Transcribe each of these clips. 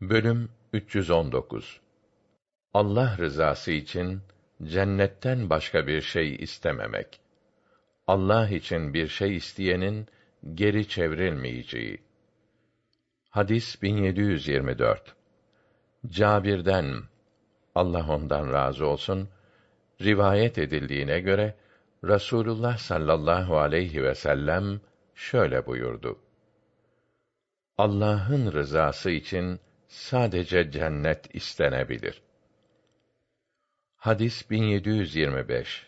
Bölüm 319 Allah rızası için cennetten başka bir şey istememek. Allah için bir şey isteyenin geri çevrilmeyeceği. Hadis 1724. Cabir'den Allah ondan razı olsun rivayet edildiğine göre Rasulullah sallallahu aleyhi ve sellem şöyle buyurdu. Allah'ın rızası için sadece cennet istenebilir. Hadis 1725.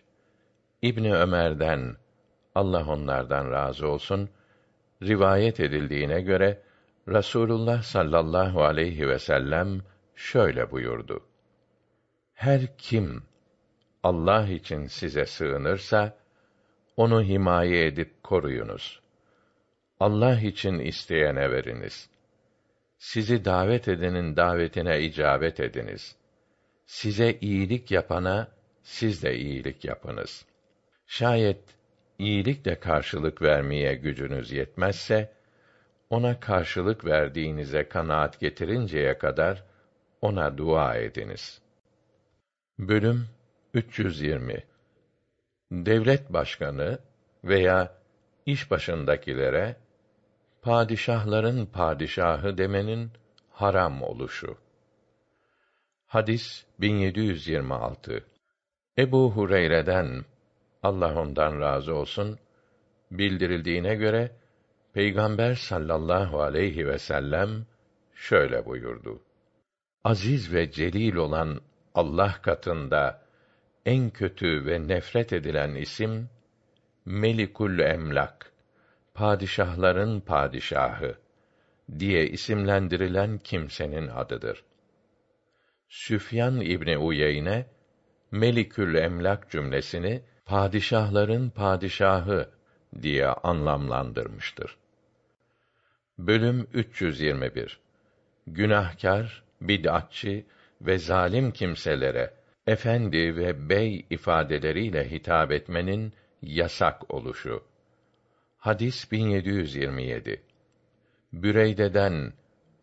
İbni Ömer'den Allah onlardan razı olsun rivayet edildiğine göre Rasulullah sallallahu aleyhi ve sellem şöyle buyurdu. Her kim Allah için size sığınırsa onu himaye edip koruyunuz. Allah için isteyene veriniz. Sizi davet edenin davetine icabet ediniz. Size iyilik yapana siz de iyilik yapınız. Şayet iyilikle karşılık vermeye gücünüz yetmezse ona karşılık verdiğinize kanaat getirinceye kadar ona dua ediniz. Bölüm 320 Devlet başkanı veya iş başındakilere padişahların padişahı demenin haram oluşu. Hadis 1726. Ebu Hureyre'den Allah ondan razı olsun bildirildiğine göre Peygamber sallallahu aleyhi ve sellem şöyle buyurdu. Aziz ve celil olan Allah katında en kötü ve nefret edilen isim Melikul Emlak padişahların padişahı diye isimlendirilen kimsenin adıdır. Süfyan İbni Uyeyne Melikül Emlak cümlesini padişahların padişahı diye anlamlandırmıştır. Bölüm 321 Günahkar, bid'atçı ve zalim kimselere efendi ve bey ifadeleriyle hitap etmenin yasak oluşu. Hadis 1727. Büreyde'den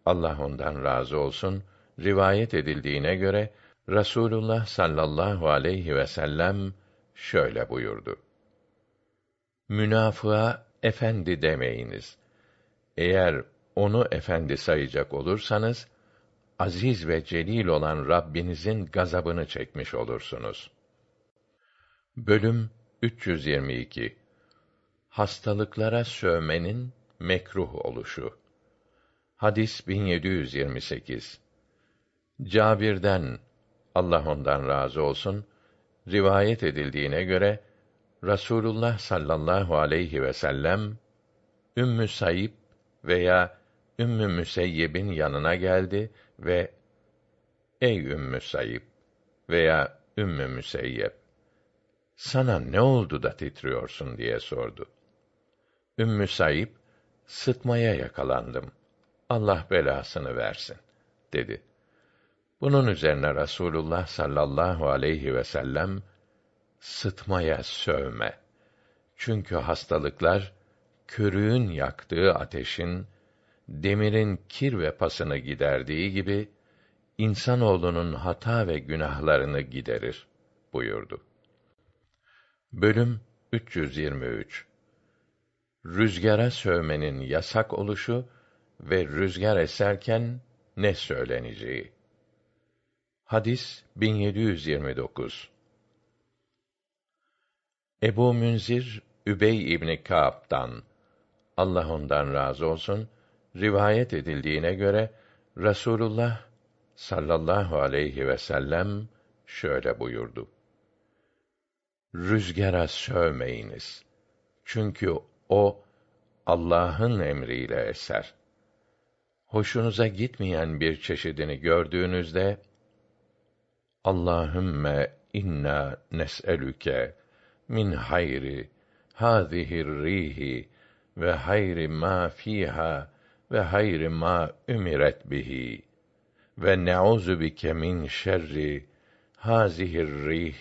Allah ondan razı olsun rivayet edildiğine göre Rasulullah sallallahu aleyhi ve sellem şöyle buyurdu. Münafığa efendi demeyiniz. Eğer onu efendi sayacak olursanız aziz ve celil olan Rabbinizin gazabını çekmiş olursunuz. Bölüm 322 Hastalıklara sövmenin mekruh oluşu. Hadis 1728. Cabir'den Allah ondan razı olsun rivayet edildiğine göre Rasulullah sallallahu aleyhi ve sellem Ümmü Sayıp veya Ümmü Müseyyib'in yanına geldi ve Ey Ümmü Sayıp veya Ümmü Müseyyep sana ne oldu da titriyorsun diye sordu. Ümmü Sayıp sıtmaya yakalandım. Allah belasını versin dedi. Bunun üzerine Rasulullah sallallahu aleyhi ve sellem sıtmaya sövme. Çünkü hastalıklar körüğün yaktığı ateşin demirin kir ve pasını giderdiği gibi insanoğlunun hata ve günahlarını giderir buyurdu. Bölüm 323 Rüzgara sövmenin yasak oluşu ve rüzgar eserken ne söyleneceği. Hadis 1729. Ebu Münzir Übey İbni Kâb'dan Allah ondan razı olsun rivayet edildiğine göre Rasulullah sallallahu aleyhi ve sellem şöyle buyurdu. Rüzgara sövmeyiniz. Çünkü o Allah'ın emriyle eser. Hoşunuza gitmeyen bir çeşidini gördüğünüzde Allahümme inna nes'elüke min hayri hâzihir rihi ve hayri ma fiha ve hayri ma ümiret bihi ve ne'uzu bike min şerri hâzihir rih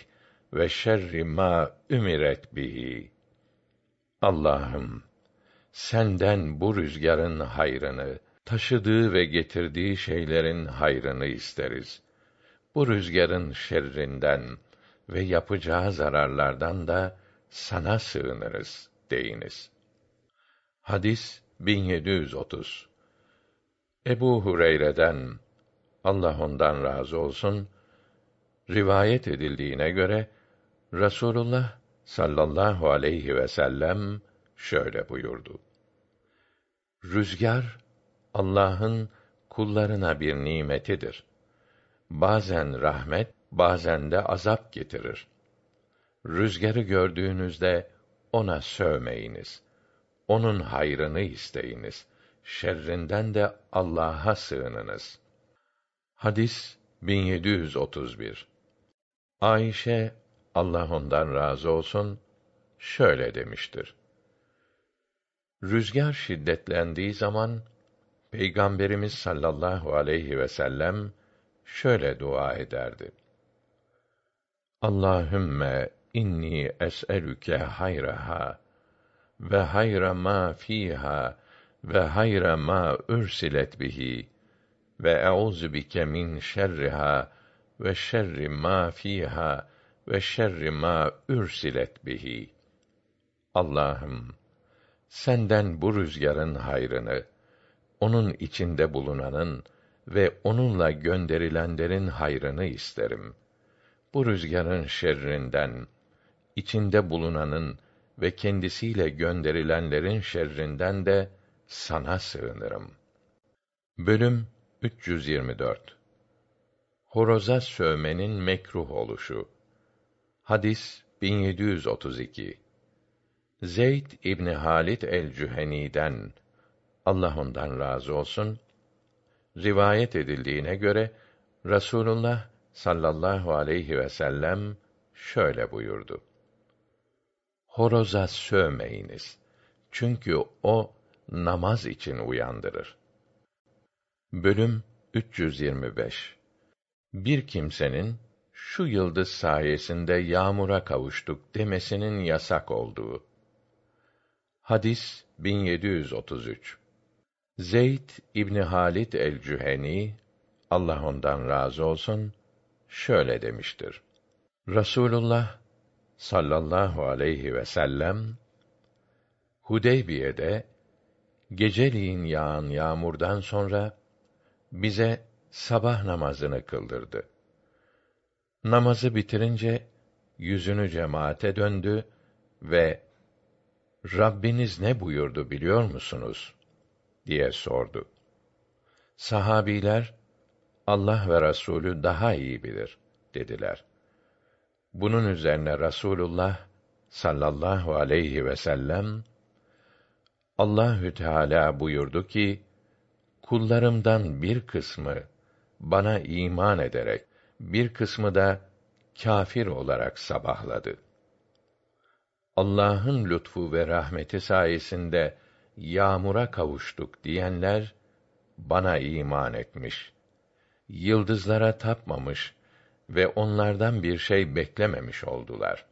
ve şerri ma ümiret bihi. Allah'ım senden bu rüzgarın hayrını taşıdığı ve getirdiği şeylerin hayrını isteriz. Bu rüzgarın şerrinden ve yapacağı zararlardan da sana sığınırız deyiniz. Hadis 1730 Ebu Hureyre'den Allah ondan razı olsun rivayet edildiğine göre Rasulullah sallallahu aleyhi ve sellem şöyle buyurdu. Rüzgar Allah'ın kullarına bir nimetidir. Bazen rahmet, bazen de azap getirir. Rüzgarı gördüğünüzde ona sövmeyiniz. Onun hayrını isteyiniz. Şerrinden de Allah'a sığınınız. Hadis 1731 Ayşe Allah ondan razı olsun şöyle demiştir. Rüzgar şiddetlendiği zaman Peygamberimiz sallallahu aleyhi ve sellem şöyle dua ederdi. Allahümme inni es'elüke hayraha ve hayra ma fiha ve hayra ma ürsilet bihi ve euzu bike min şerriha ve şerri ma fiha ve şerri ma ürsilet bihi. Allah'ım senden bu rüzgarın hayrını, onun içinde bulunanın ve onunla gönderilenlerin hayrını isterim. Bu rüzgarın şerrinden, içinde bulunanın ve kendisiyle gönderilenlerin şerrinden de sana sığınırım. Bölüm 324 Horoza sövmenin mekruh oluşu. Hadis 1732. Zeyd İbni Halit el-Cüheni'den Allah ondan razı olsun rivayet edildiğine göre Rasulullah sallallahu aleyhi ve sellem şöyle buyurdu. Horoza sövmeyiniz. Çünkü o namaz için uyandırır. Bölüm 325 Bir kimsenin şu yıldız sayesinde yağmura kavuştuk demesinin yasak olduğu. Hadis 1733 Zeyd İbni Halid el-Cüheni Allah ondan razı olsun şöyle demiştir. Rasulullah sallallahu aleyhi ve sellem Hudeybiye'de geceliğin yağan yağmurdan sonra bize sabah namazını kıldırdı. Namazı bitirince yüzünü cemaate döndü ve Rabbiniz ne buyurdu biliyor musunuz? diye sordu. Sahabiler Allah ve Rasulü daha iyi bilir dediler. Bunun üzerine Rasulullah sallallahu aleyhi ve sellem Allahü Teala buyurdu ki kullarımdan bir kısmı bana iman ederek bir kısmı da kâfir olarak sabahladı. Allah'ın lütfu ve rahmeti sayesinde yağmura kavuştuk diyenler bana iman etmiş. Yıldızlara tapmamış ve onlardan bir şey beklememiş oldular.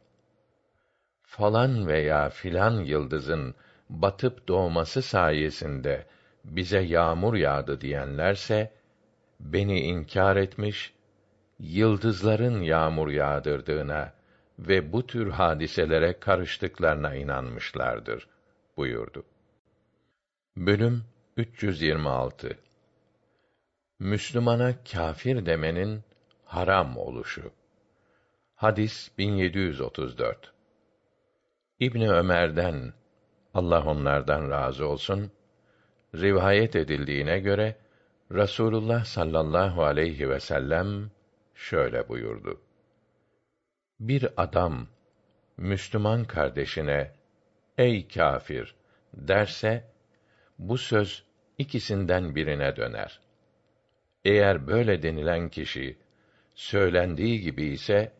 Falan veya filan yıldızın batıp doğması sayesinde bize yağmur yağdı diyenlerse beni inkar etmiş, yıldızların yağmur yağdırdığına ve bu tür hadiselere karıştıklarına inanmışlardır buyurdu. Bölüm 326 Müslümana kâfir demenin haram oluşu. Hadis 1734. İbni Ömer'den Allah onlardan razı olsun rivayet edildiğine göre Rasulullah sallallahu aleyhi ve sellem şöyle buyurdu. Bir adam Müslüman kardeşine ey kâfir derse bu söz ikisinden birine döner. Eğer böyle denilen kişi söylendiği gibi ise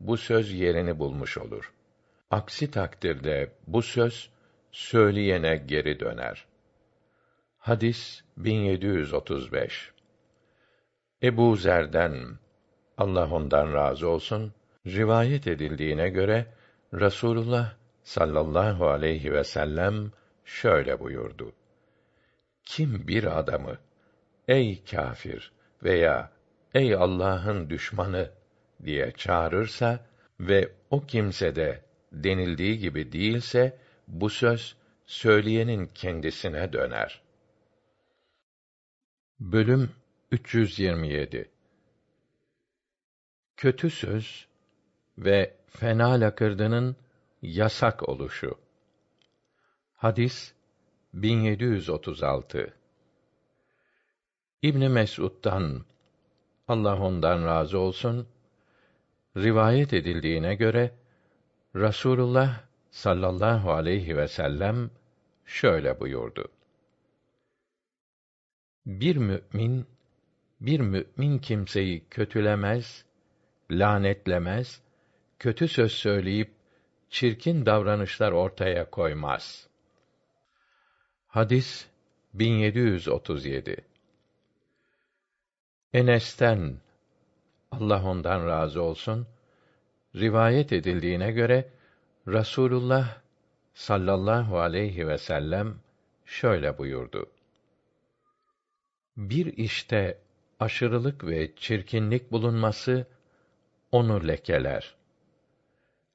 bu söz yerini bulmuş olur. Aksi takdirde bu söz söyleyene geri döner. Hadis 1735 Ebu Zer'den Allah ondan razı olsun rivayet edildiğine göre Rasulullah sallallahu aleyhi ve sellem şöyle buyurdu. kim bir adamı ey kâfir veya ey Allah'ın düşmanı diye çağırırsa ve o kimse de denildiği gibi değilse bu söz söyleyenin kendisine döner. Bölüm 327 Kötü söz ve fena lakırdının yasak oluşu. Hadis 1736 İbn Mesud'dan Allah ondan razı olsun rivayet edildiğine göre Rasulullah sallallahu aleyhi ve sellem şöyle buyurdu. Bir mümin bir mümin kimseyi kötülemez, lanetlemez, kötü söz söyleyip çirkin davranışlar ortaya koymaz. Hadis 1737 Enes'ten Allah ondan razı olsun rivayet edildiğine göre Rasulullah sallallahu aleyhi ve sellem şöyle buyurdu. Bir işte aşırılık ve çirkinlik bulunması onu lekeler.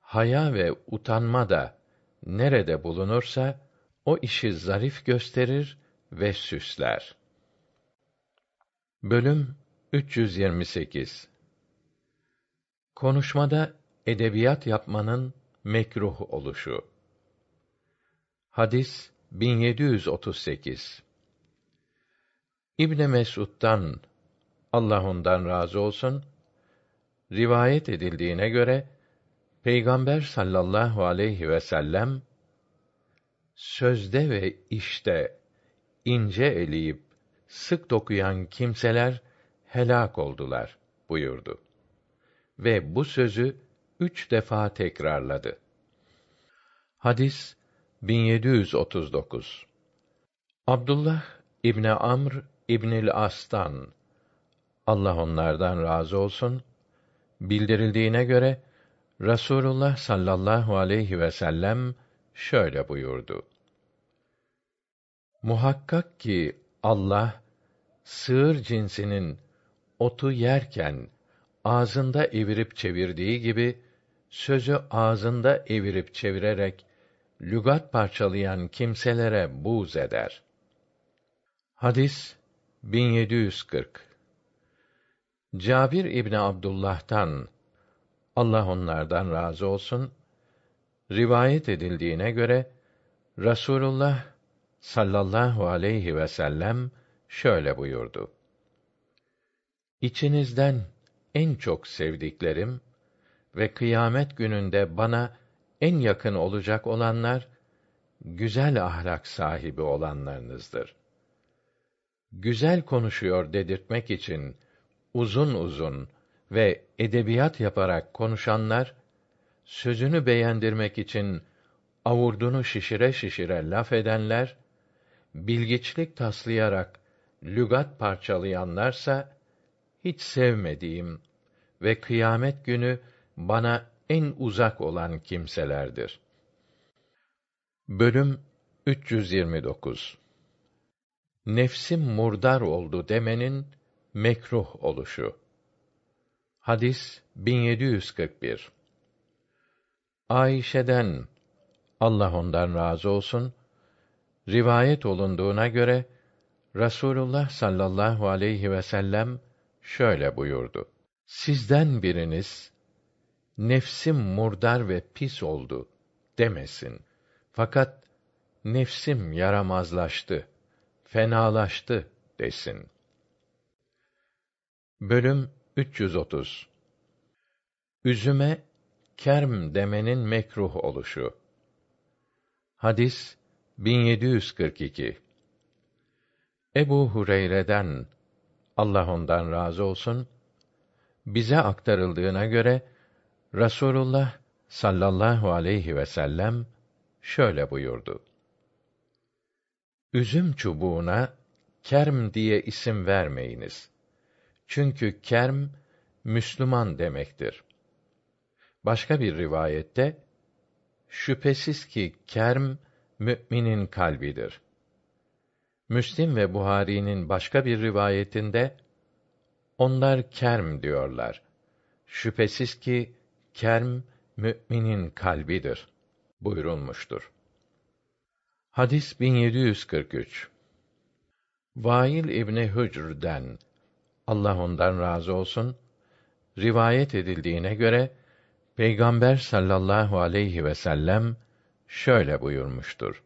Haya ve utanma da nerede bulunursa o işi zarif gösterir ve süsler. Bölüm 328 Konuşmada edebiyat yapmanın mekruh oluşu. Hadis 1738 İbn Mesud'dan Allah ondan razı olsun rivayet edildiğine göre Peygamber sallallahu aleyhi ve sellem sözde ve işte ince eleyip sık dokuyan kimseler helak oldular buyurdu. Ve bu sözü üç defa tekrarladı. Hadis 1739 Abdullah İbni Amr İbnül As'tan Allah onlardan razı olsun bildirildiğine göre Rasulullah sallallahu aleyhi ve sellem şöyle buyurdu. Muhakkak ki Allah sığır cinsinin otu yerken ağzında evirip çevirdiği gibi sözü ağzında evirip çevirerek lügat parçalayan kimselere buğz eder. Hadis 1740 Cabir İbni Abdullah'tan Allah onlardan razı olsun rivayet edildiğine göre Rasulullah sallallahu aleyhi ve sellem şöyle buyurdu. İçinizden en çok sevdiklerim ve kıyamet gününde bana en yakın olacak olanlar güzel ahlak sahibi olanlarınızdır. Güzel konuşuyor dedirtmek için uzun uzun ve edebiyat yaparak konuşanlar sözünü beğendirmek için avurdunu şişire şişire laf edenler bilgiçlik taslayarak lügat parçalayanlarsa hiç sevmediğim ve kıyamet günü bana en uzak olan kimselerdir. Bölüm 329 Nefsim murdar oldu demenin mekruh oluşu. Hadis 1741 Ayşe'den Allah ondan razı olsun rivayet olunduğuna göre Rasulullah sallallahu aleyhi ve sellem şöyle buyurdu. Sizden biriniz nefsim murdar ve pis oldu demesin. Fakat nefsim yaramazlaştı, fenalaştı desin. Bölüm 330 Üzüme kerm demenin mekruh oluşu. Hadis 1742 Ebu Hureyre'den Allah ondan razı olsun bize aktarıldığına göre Rasulullah sallallahu aleyhi ve sellem şöyle buyurdu. Üzüm çubuğuna kerm diye isim vermeyiniz. Çünkü kerm Müslüman demektir. Başka bir rivayette şüphesiz ki kerm müminin kalbidir. Müslim ve Buhari'nin başka bir rivayetinde onlar kerm diyorlar. Şüphesiz ki kerm müminin kalbidir buyurulmuştur. Hadis 1743 Vail İbni Hücr'den Allah ondan razı olsun rivayet edildiğine göre Peygamber sallallahu aleyhi ve sellem şöyle buyurmuştur.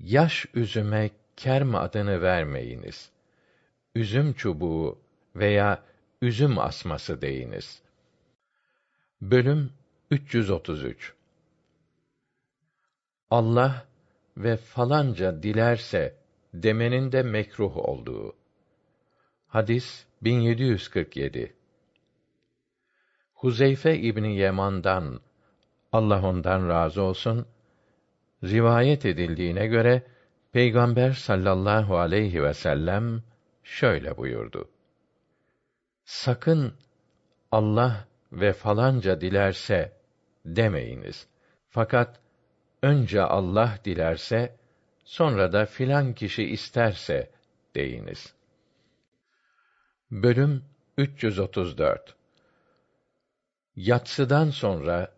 Yaş üzüme kerm adını vermeyiniz. Üzüm çubuğu veya üzüm asması deyiniz. Bölüm 333 Allah ve falanca dilerse demenin de mekruh olduğu. Hadis 1747 Huzeyfe İbni Yeman'dan Allah ondan razı olsun rivayet edildiğine göre Peygamber sallallahu aleyhi ve sellem şöyle buyurdu. Sakın Allah ve falanca dilerse demeyiniz. Fakat önce Allah dilerse sonra da filan kişi isterse deyiniz. Bölüm 334 Yatsıdan sonra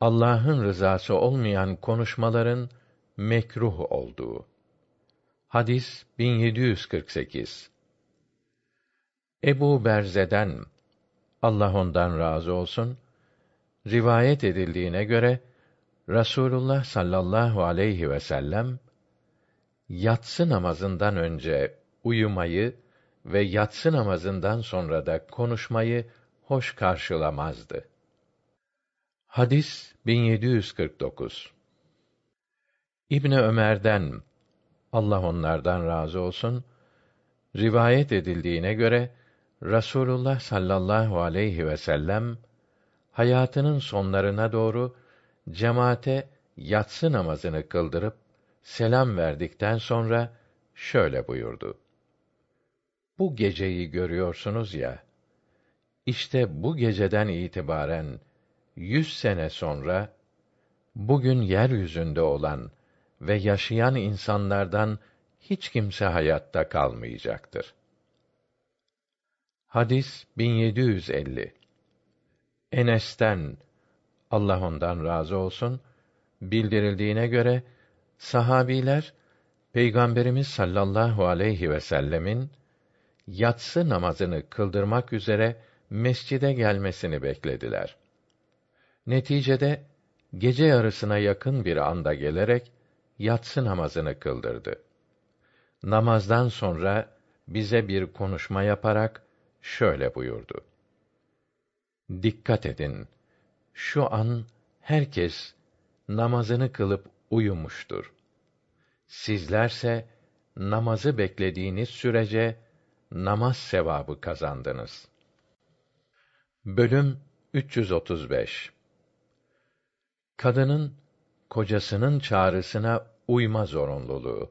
Allah'ın rızası olmayan konuşmaların mekruh olduğu. Hadis 1748. Ebu Berze'den Allah ondan razı olsun rivayet edildiğine göre Rasulullah sallallahu aleyhi ve sellem yatsı namazından önce uyumayı ve yatsı namazından sonra da konuşmayı hoş karşılamazdı. Hadis 1749 İbni Ömer'den Allah onlardan razı olsun rivayet edildiğine göre Rasulullah sallallahu aleyhi ve sellem hayatının sonlarına doğru cemaate yatsı namazını kıldırıp selam verdikten sonra şöyle buyurdu. Bu geceyi görüyorsunuz ya, işte bu geceden itibaren yüz sene sonra bugün yeryüzünde olan ve yaşayan insanlardan hiç kimse hayatta kalmayacaktır. Hadis 1750 Enes'ten Allah ondan razı olsun bildirildiğine göre sahabiler Peygamberimiz sallallahu aleyhi ve sellemin yatsı namazını kıldırmak üzere mescide gelmesini beklediler. Neticede gece yarısına yakın bir anda gelerek yatsı namazını kıldırdı. Namazdan sonra bize bir konuşma yaparak şöyle buyurdu. Dikkat edin. Şu an herkes namazını kılıp uyumuştur. Sizlerse namazı beklediğiniz sürece namaz sevabı kazandınız. Bölüm 335 Kadının kocasının çağrısına uyma zorunluluğu.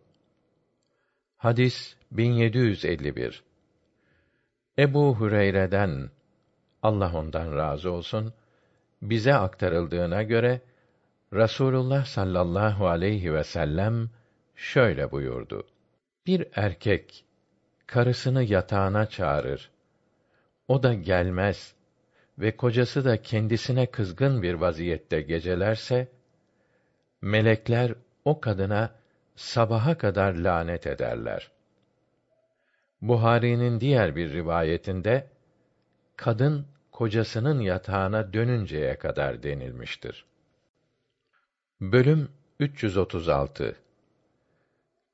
Hadis 1751. Ebu Hüreyre'den Allah ondan razı olsun bize aktarıldığına göre Rasulullah sallallahu aleyhi ve sellem şöyle buyurdu. Bir erkek karısını yatağına çağırır. O da gelmez ve kocası da kendisine kızgın bir vaziyette gecelerse melekler o kadına sabaha kadar lanet ederler. Buhari'nin diğer bir rivayetinde kadın kocasının yatağına dönünceye kadar denilmiştir. Bölüm 336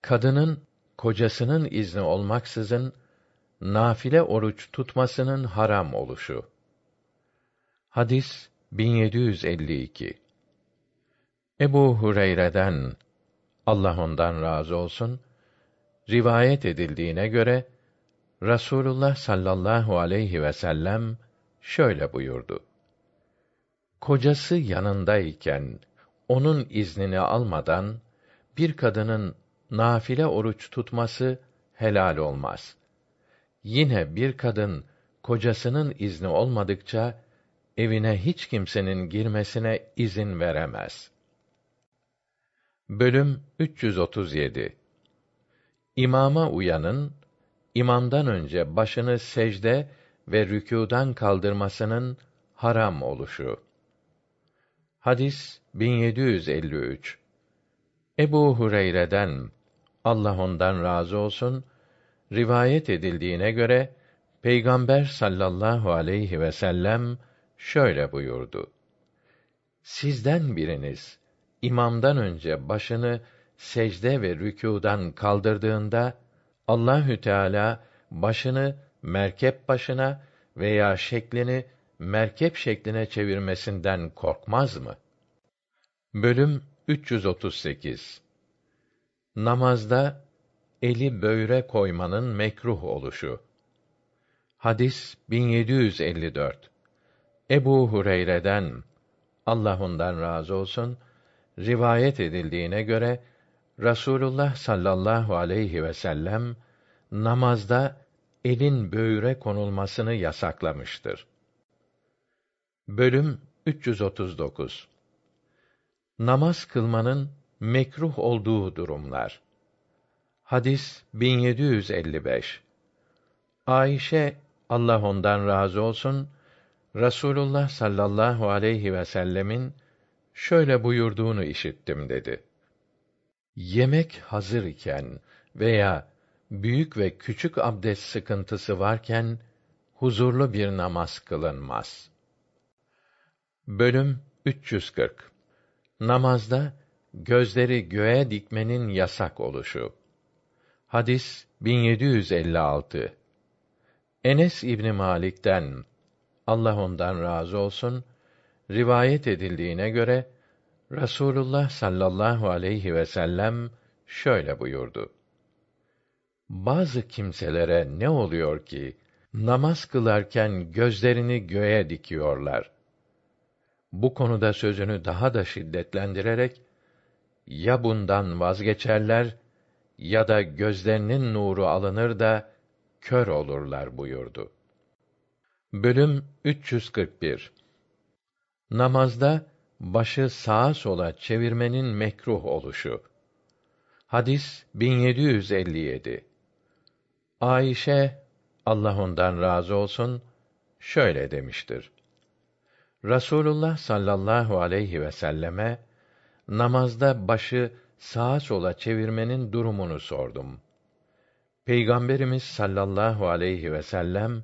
Kadının kocasının izni olmaksızın nafile oruç tutmasının haram oluşu. Hadis 1752 Ebu Hureyre'den Allah ondan razı olsun rivayet edildiğine göre Rasulullah sallallahu aleyhi ve sellem şöyle buyurdu. Kocası yanındayken onun iznini almadan bir kadının nafile oruç tutması helal olmaz. Yine bir kadın kocasının izni olmadıkça evine hiç kimsenin girmesine izin veremez. Bölüm 337 İmama uyanın imamdan önce başını secde ve rükûdan kaldırmasının haram oluşu. Hadis 1753. Ebu Hureyre'den Allah ondan razı olsun rivayet edildiğine göre Peygamber sallallahu aleyhi ve sellem şöyle buyurdu. Sizden biriniz imamdan önce başını secde ve rükûdan kaldırdığında Allahü Teala başını merkep başına veya şeklini merkep şekline çevirmesinden korkmaz mı? Bölüm 338 Namazda eli böğre koymanın mekruh oluşu. Hadis 1754. Ebu Hureyre'den Allah ondan razı olsun rivayet edildiğine göre Rasulullah sallallahu aleyhi ve sellem namazda elin böğre konulmasını yasaklamıştır. Bölüm 339 Namaz kılmanın mekruh olduğu durumlar. Hadis 1755. Ayşe Allah ondan razı olsun Rasulullah sallallahu aleyhi ve sellemin şöyle buyurduğunu işittim dedi. Yemek hazır iken veya büyük ve küçük abdest sıkıntısı varken huzurlu bir namaz kılınmaz. Bölüm 340 Namazda gözleri göğe dikmenin yasak oluşu. Hadis 1756. Enes İbni Malik'ten Allah ondan razı olsun rivayet edildiğine göre Rasulullah sallallahu aleyhi ve sellem şöyle buyurdu. Bazı kimselere ne oluyor ki namaz kılarken gözlerini göğe dikiyorlar. Bu konuda sözünü daha da şiddetlendirerek ya bundan vazgeçerler ya da gözlerinin nuru alınır da kör olurlar buyurdu. Bölüm 341 Namazda başı sağa sola çevirmenin mekruh oluşu. Hadis 1757. Ayşe Allah ondan razı olsun şöyle demiştir. Rasulullah sallallahu aleyhi ve selleme namazda başı sağa sola çevirmenin durumunu sordum. Peygamberimiz sallallahu aleyhi ve sellem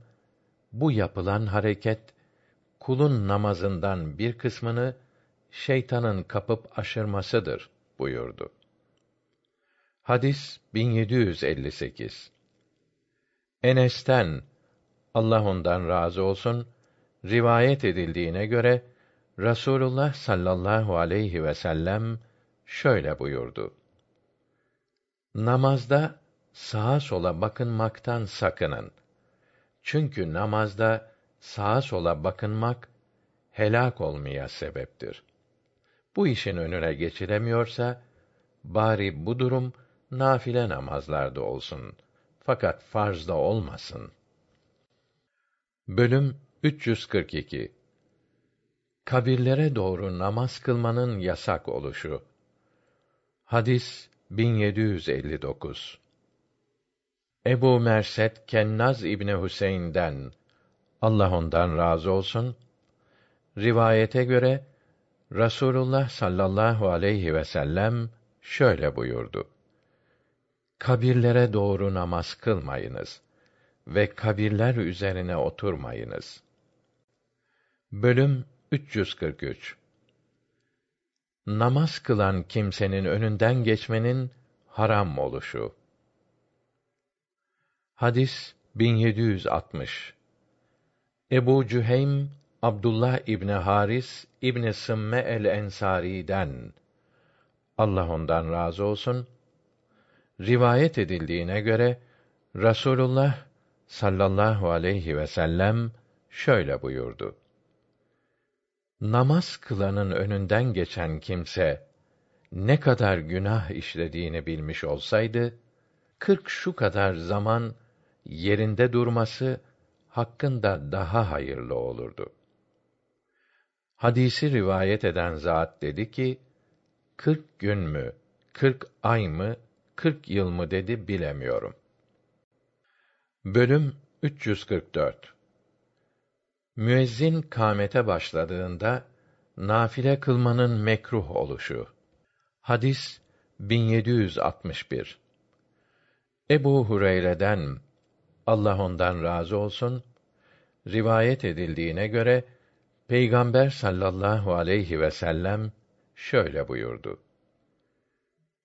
bu yapılan hareket kulun namazından bir kısmını şeytanın kapıp aşırmasıdır buyurdu. Hadis 1758. Enes'ten Allah ondan razı olsun rivayet edildiğine göre Rasulullah sallallahu aleyhi ve sellem şöyle buyurdu. Namazda sağa sola bakınmaktan sakının. Çünkü namazda sağa sola bakınmak helak olmaya sebeptir. Bu işin önüne geçilemiyorsa bari bu durum nafile namazlarda olsun. Fakat farzda olmasın. Bölüm 342 Kabirlere doğru namaz kılmanın yasak oluşu. Hadis 1759. Ebu Merset Kennaz İbni Hüseyin'den Allah ondan razı olsun rivayete göre Rasulullah sallallahu aleyhi ve sellem şöyle buyurdu. Kabirlere doğru namaz kılmayınız ve kabirler üzerine oturmayınız. Bölüm 343 Namaz kılan kimsenin önünden geçmenin haram oluşu. Hadis 1760. Ebu Cüheym Abdullah İbni Haris İbni Sımme el Ensari'den Allah ondan razı olsun rivayet edildiğine göre Rasulullah sallallahu aleyhi ve sellem şöyle buyurdu. Namaz kılanın önünden geçen kimse ne kadar günah işlediğini bilmiş olsaydı kırk şu kadar zaman yerinde durması hakkında daha hayırlı olurdu. Hadisi rivayet eden zat dedi ki, kırk gün mü, kırk ay mı, 40 yıl mı dedi bilemiyorum. Bölüm 344 Müezzin kâmete başladığında nafile kılmanın mekruh oluşu. Hadis 1761. Ebu Hureyre'den Allah ondan razı olsun rivayet edildiğine göre Peygamber sallallahu aleyhi ve sellem şöyle buyurdu.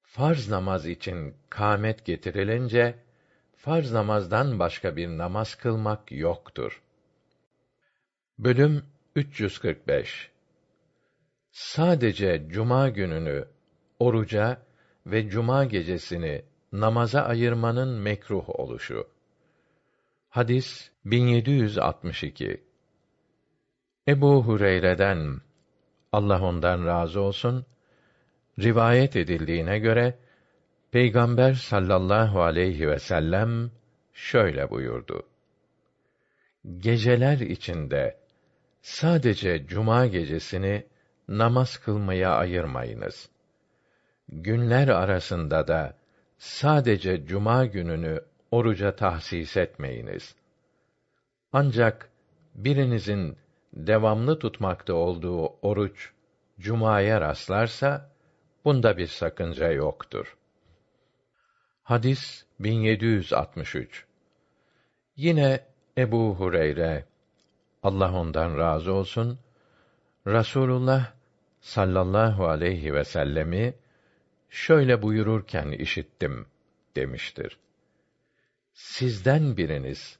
Farz namaz için kâmet getirilince farz namazdan başka bir namaz kılmak yoktur. Bölüm 345 Sadece cuma gününü oruca ve cuma gecesini namaza ayırmanın mekruh oluşu. Hadis 1762. Ebu Hureyre'den Allah ondan razı olsun rivayet edildiğine göre Peygamber sallallahu aleyhi ve sellem şöyle buyurdu. Geceler içinde sadece cuma gecesini namaz kılmaya ayırmayınız. Günler arasında da sadece cuma gününü oruca tahsis etmeyiniz. Ancak birinizin devamlı tutmakta olduğu oruç cumaya rastlarsa bunda bir sakınca yoktur. Hadis 1763. Yine Ebu Hureyre Allah ondan razı olsun Rasulullah sallallahu aleyhi ve sellemi şöyle buyururken işittim demiştir. Sizden biriniz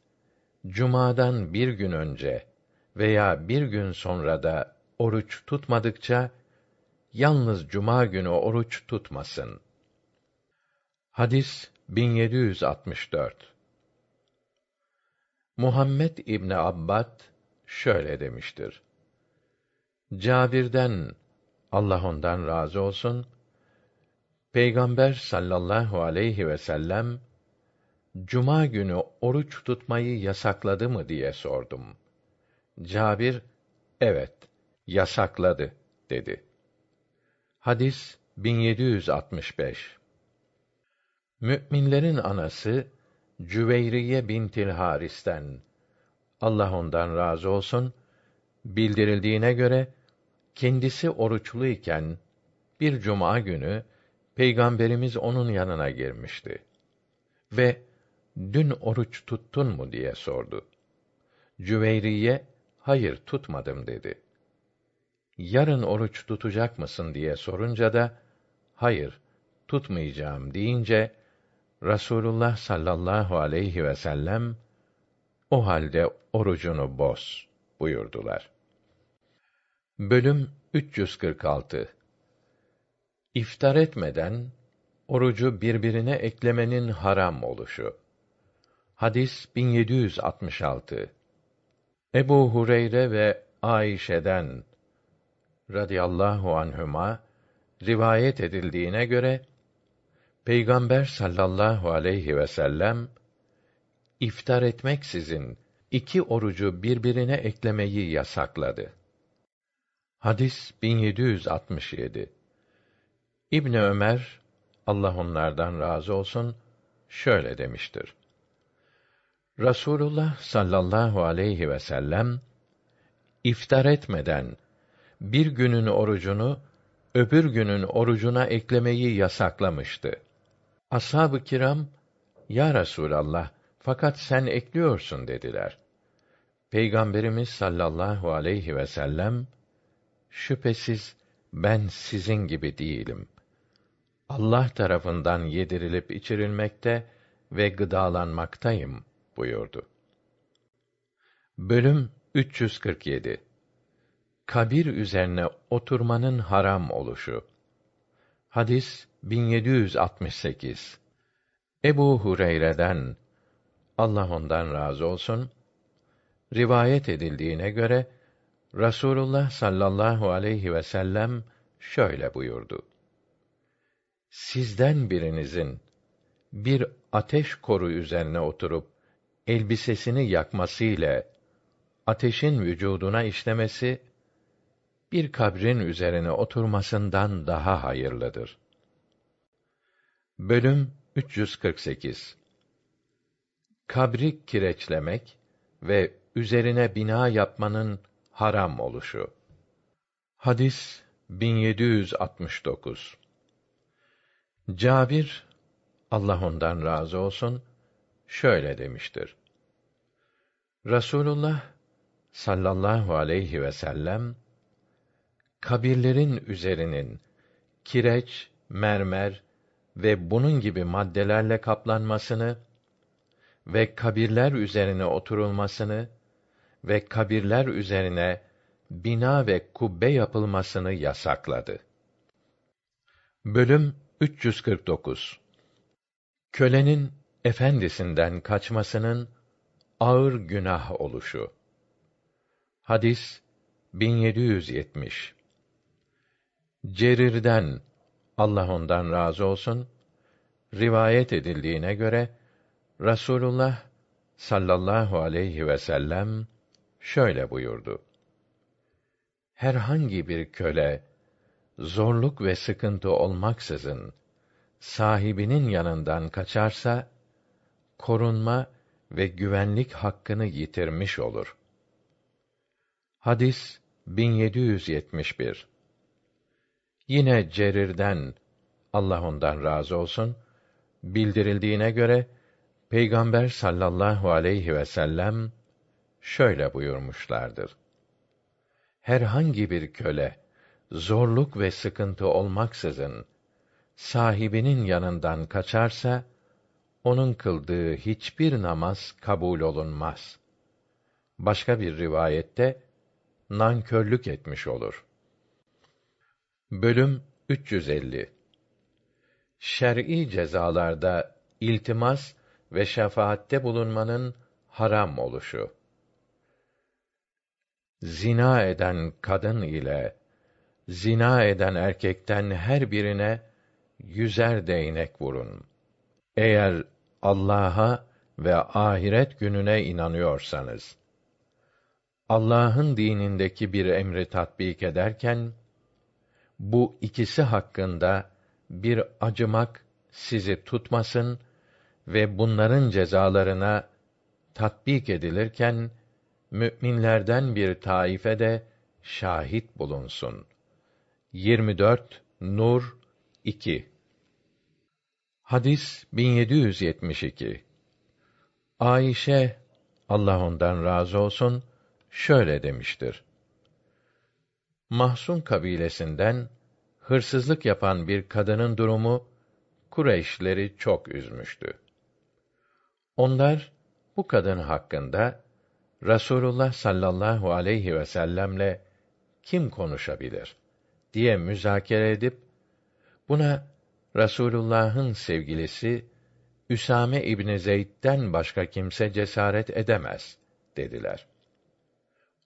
cumadan bir gün önce veya bir gün sonra da oruç tutmadıkça yalnız cuma günü oruç tutmasın. Hadis 1764. Muhammed İbni Abbad şöyle demiştir. Cabir'den Allah ondan razı olsun Peygamber sallallahu aleyhi ve sellem cuma günü oruç tutmayı yasakladı mı diye sordum. Cabir evet yasakladı dedi. Hadis 1765. Müminlerin anası Cüveyriye bintil Haris'ten Allah ondan razı olsun bildirildiğine göre kendisi oruçlu iken bir cuma günü peygamberimiz onun yanına girmişti ve dün oruç tuttun mu diye sordu. Cüveyriye hayır tutmadım dedi. Yarın oruç tutacak mısın diye sorunca da hayır tutmayacağım deyince Rasulullah sallallahu aleyhi ve sellem o halde orucunu boz buyurdular. Bölüm 346 İftar etmeden orucu birbirine eklemenin haram oluşu. Hadis 1766. Ebu Hureyre ve Ayşe'den radıyallahu anhüma rivayet edildiğine göre Peygamber sallallahu aleyhi ve sellem iftar etmeksizin iki orucu birbirine eklemeyi yasakladı. Hadis 1767. İbn Ömer Allah onlardan razı olsun şöyle demiştir. Rasulullah sallallahu aleyhi ve sellem iftar etmeden bir günün orucunu öbür günün orucuna eklemeyi yasaklamıştı. Ashab-ı kiram, Ya Resûlallah, fakat sen ekliyorsun dediler. Peygamberimiz sallallahu aleyhi ve sellem, şüphesiz ben sizin gibi değilim. Allah tarafından yedirilip içirilmekte ve gıdalanmaktayım buyurdu. Bölüm 347 Kabir üzerine oturmanın haram oluşu. Hadis 1768. Ebu Hureyre'den Allah ondan razı olsun rivayet edildiğine göre Rasulullah sallallahu aleyhi ve sellem şöyle buyurdu. Sizden birinizin bir ateş koru üzerine oturup elbisesini yakması ile ateşin vücuduna işlemesi bir kabrin üzerine oturmasından daha hayırlıdır. Bölüm 348 Kabri kireçlemek ve üzerine bina yapmanın haram oluşu. Hadis 1769 Cabir Allah ondan razı olsun şöyle demiştir. Rasulullah sallallahu aleyhi ve sellem kabirlerin üzerinin kireç, mermer ve bunun gibi maddelerle kaplanmasını ve kabirler üzerine oturulmasını ve kabirler üzerine bina ve kubbe yapılmasını yasakladı. Bölüm 349 Kölenin efendisinden kaçmasının ağır günah oluşu. Hadis 1770 Cerir'den Allah ondan razı olsun rivayet edildiğine göre Rasulullah sallallahu aleyhi ve sellem şöyle buyurdu. Herhangi bir köle zorluk ve sıkıntı olmaksızın sahibinin yanından kaçarsa korunma ve güvenlik hakkını yitirmiş olur. Hadis 1771 Yine Cerir'den Allah ondan razı olsun bildirildiğine göre Peygamber sallallahu aleyhi ve sellem şöyle buyurmuşlardır. Herhangi bir köle zorluk ve sıkıntı olmaksızın sahibinin yanından kaçarsa onun kıldığı hiçbir namaz kabul olunmaz. Başka bir rivayette nankörlük etmiş olur. Bölüm 350 Şer'i cezalarda iltimas ve şefaatte bulunmanın haram oluşu. Zina eden kadın ile zina eden erkekten her birine yüzer değnek vurun. Eğer Allah'a ve ahiret gününe inanıyorsanız. Allah'ın dinindeki bir emri tatbik ederken bu ikisi hakkında bir acımak sizi tutmasın ve bunların cezalarına tatbik edilirken müminlerden bir taife de şahit bulunsun. 24 Nur 2 Hadis 1772 Ayşe Allah ondan razı olsun şöyle demiştir. Mahsun kabilesinden hırsızlık yapan bir kadının durumu Kureyşleri çok üzmüştü. Onlar bu kadın hakkında Rasulullah sallallahu aleyhi ve sellemle kim konuşabilir diye müzakere edip buna Rasulullah'ın sevgilisi Üsame İbni Zeyd'den başka kimse cesaret edemez dediler.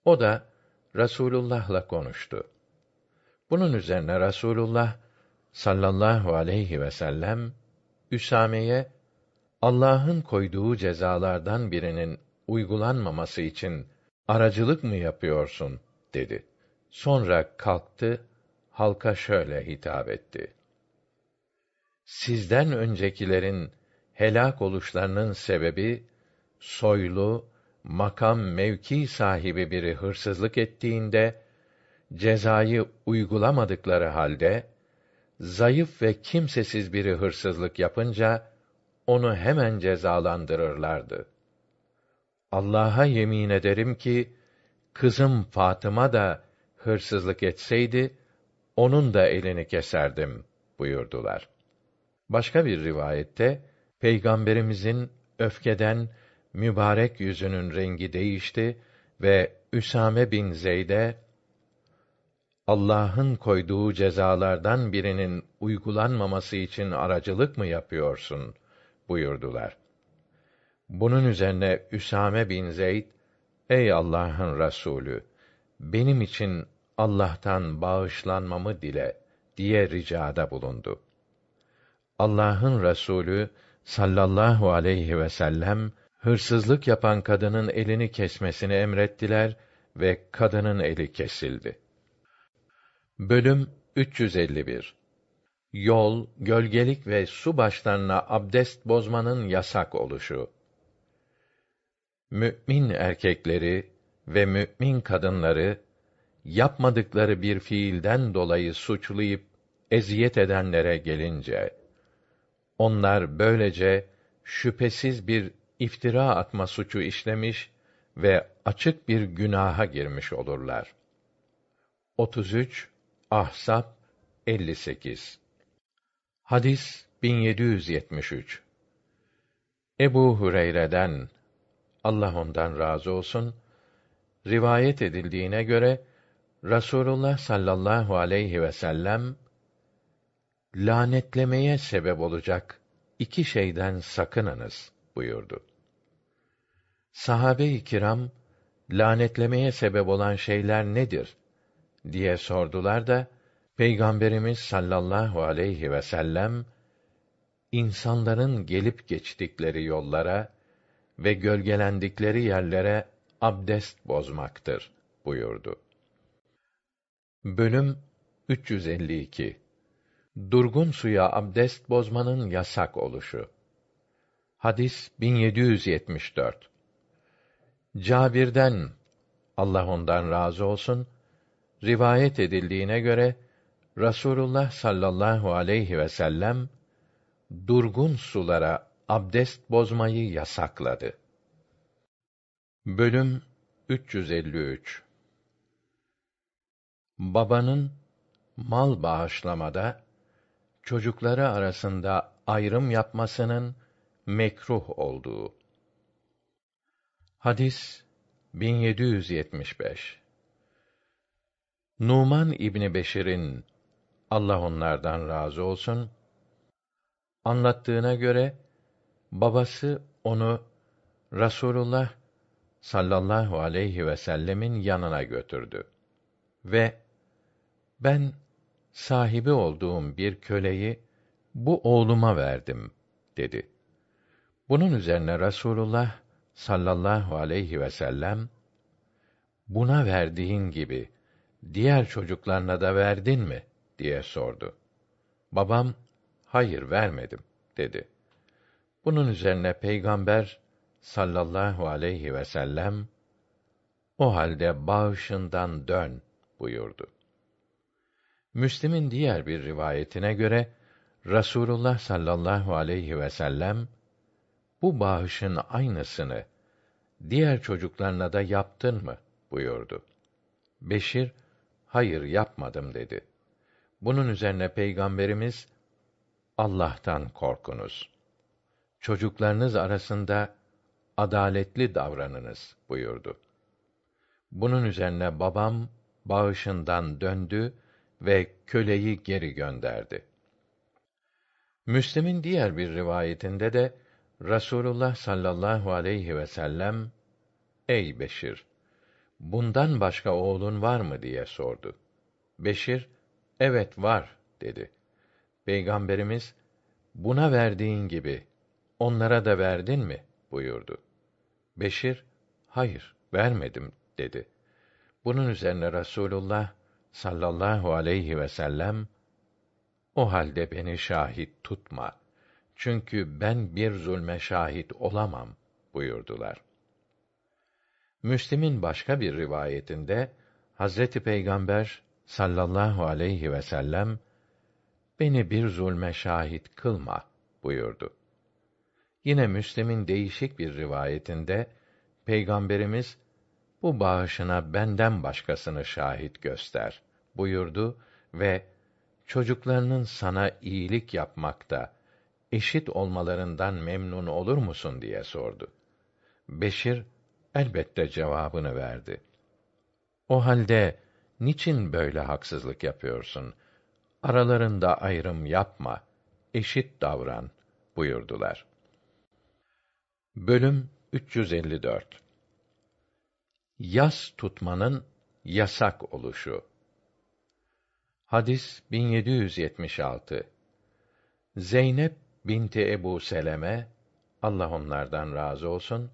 O da Rasulullah'la konuştu. Bunun üzerine Rasulullah sallallahu aleyhi ve sellem Üsame'ye Allah'ın koyduğu cezalardan birinin uygulanmaması için aracılık mı yapıyorsun dedi. Sonra kalktı, halka şöyle hitap etti. Sizden öncekilerin helak oluşlarının sebebi soylu, makam mevki sahibi biri hırsızlık ettiğinde cezayı uygulamadıkları halde zayıf ve kimsesiz biri hırsızlık yapınca onu hemen cezalandırırlardı. Allah'a yemin ederim ki kızım Fatıma da hırsızlık etseydi onun da elini keserdim buyurdular. Başka bir rivayette peygamberimizin öfkeden mübarek yüzünün rengi değişti ve Üsame bin Zeyd'e Allah'ın koyduğu cezalardan birinin uygulanmaması için aracılık mı yapıyorsun buyurdular. Bunun üzerine Üsame bin Zeyd, ey Allah'ın Resulü, benim için Allah'tan bağışlanmamı dile diye ricada bulundu. Allah'ın Resulü sallallahu aleyhi ve sellem hırsızlık yapan kadının elini kesmesini emrettiler ve kadının eli kesildi. Bölüm 351 Yol, gölgelik ve su başlarına abdest bozmanın yasak oluşu. Mü'min erkekleri ve mü'min kadınları yapmadıkları bir fiilden dolayı suçlayıp eziyet edenlere gelince onlar böylece şüphesiz bir iftira atma suçu işlemiş ve açık bir günaha girmiş olurlar. 33 Ahsap 58 Hadis 1773 Ebu Hureyre'den Allah ondan razı olsun rivayet edildiğine göre Rasulullah sallallahu aleyhi ve sellem lanetlemeye sebep olacak iki şeyden sakınınız buyurdu. Sahabe-i kiram lanetlemeye sebep olan şeyler nedir diye sordular da Peygamberimiz sallallahu aleyhi ve sellem insanların gelip geçtikleri yollara ve gölgelendikleri yerlere abdest bozmaktır buyurdu. Bölüm 352 Durgun suya abdest bozmanın yasak oluşu. Hadis 1774. Cabir'den Allah ondan razı olsun rivayet edildiğine göre Rasulullah sallallahu aleyhi ve sellem durgun sulara abdest bozmayı yasakladı. Bölüm 353 Babanın mal bağışlamada çocukları arasında ayrım yapmasının mekruh olduğu. Hadis 1775 Numan İbni Beşir'in Allah onlardan razı olsun anlattığına göre babası onu Rasulullah sallallahu aleyhi ve sellemin yanına götürdü ve ben sahibi olduğum bir köleyi bu oğluma verdim dedi. Bunun üzerine Rasulullah sallallahu aleyhi ve sellem buna verdiğin gibi diğer çocuklarına da verdin mi diye sordu. Babam hayır vermedim dedi. Bunun üzerine peygamber sallallahu aleyhi ve sellem o halde bağışından dön buyurdu. Müslim'in diğer bir rivayetine göre Rasulullah sallallahu aleyhi ve sellem bu bağışın aynısını diğer çocuklarına da yaptın mı buyurdu. Beşir hayır yapmadım dedi. Bunun üzerine peygamberimiz Allah'tan korkunuz. Çocuklarınız arasında adaletli davranınız buyurdu. Bunun üzerine babam bağışından döndü ve köleyi geri gönderdi. Müslim'in diğer bir rivayetinde de Rasulullah sallallahu aleyhi ve sellem Ey Beşir bundan başka oğlun var mı diye sordu. Beşir evet var dedi. Peygamberimiz buna verdiğin gibi onlara da verdin mi buyurdu. Beşir hayır vermedim dedi. Bunun üzerine Rasulullah sallallahu aleyhi ve sellem o halde beni şahit tutma. Çünkü ben bir zulme şahit olamam buyurdular. Müslim'in başka bir rivayetinde Hazreti Peygamber sallallahu aleyhi ve sellem beni bir zulme şahit kılma buyurdu. Yine Müslim'in değişik bir rivayetinde Peygamberimiz bu bağışına benden başkasını şahit göster buyurdu ve çocuklarının sana iyilik yapmakta eşit olmalarından memnun olur musun diye sordu. Beşir elbette cevabını verdi. O halde niçin böyle haksızlık yapıyorsun? Aralarında ayrım yapma, eşit davran buyurdular. Bölüm 354 Yas tutmanın yasak oluşu. Hadis 1776. Zeynep binti Ebu Seleme Allah onlardan razı olsun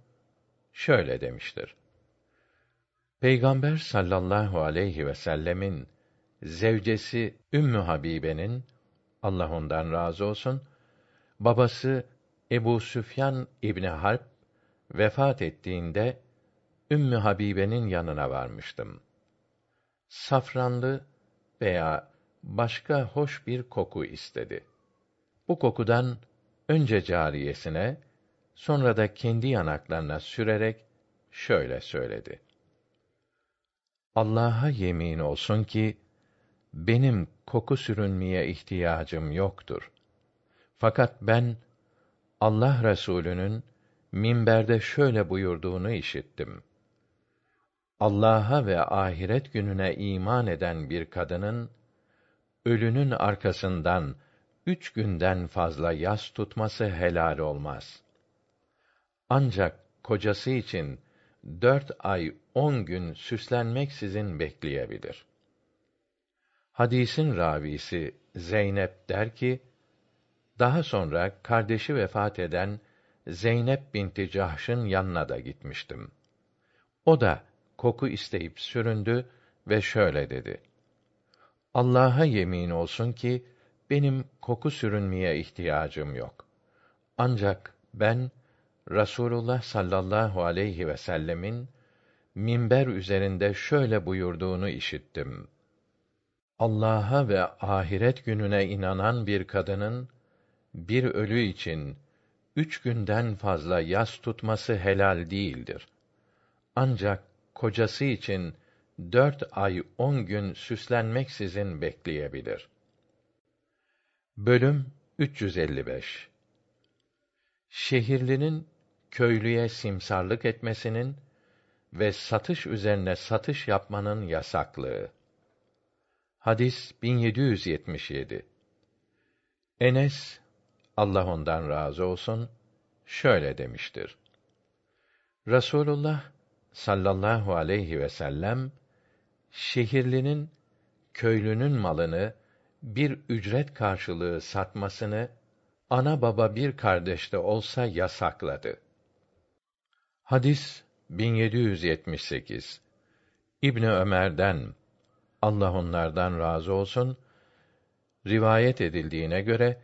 şöyle demiştir. Peygamber sallallahu aleyhi ve sellemin zevcesi Ümmü Habibe'nin Allah ondan razı olsun, babası Ebu Süfyan İbni Harp vefat ettiğinde Ümmü Habibe'nin yanına varmıştım. Safranlı veya başka hoş bir koku istedi. Bu kokudan önce cariyesine, sonra da kendi yanaklarına sürerek şöyle söyledi. Allah'a yemin olsun ki benim koku sürünmeye ihtiyacım yoktur. Fakat ben Allah Resulü'nün minberde şöyle buyurduğunu işittim. Allah'a ve ahiret gününe iman eden bir kadının ölünün arkasından üç günden fazla yas tutması helal olmaz. Ancak kocası için dört ay on gün süslenmeksizin bekleyebilir. Hadisin ravisi Zeynep der ki, daha sonra kardeşi vefat eden Zeynep binti Cahş'ın yanına da gitmiştim. O da koku isteyip süründü ve şöyle dedi. Allah'a yemin olsun ki benim koku sürünmeye ihtiyacım yok. Ancak ben Rasulullah sallallahu aleyhi ve sellemin minber üzerinde şöyle buyurduğunu işittim. Allah'a ve ahiret gününe inanan bir kadının bir ölü için üç günden fazla yas tutması helal değildir. Ancak kocası için dört ay on gün süslenmeksizin bekleyebilir. Bölüm 355 Şehirlinin köylüye simsarlık etmesinin ve satış üzerine satış yapmanın yasaklığı. Hadis 1777. Enes Allah ondan razı olsun şöyle demiştir. Rasulullah sallallahu aleyhi ve sellem şehirlinin köylünün malını bir ücret karşılığı satmasını ana baba bir kardeşte olsa yasakladı. Hadis 1778. İbn Ömer'den Allah onlardan razı olsun rivayet edildiğine göre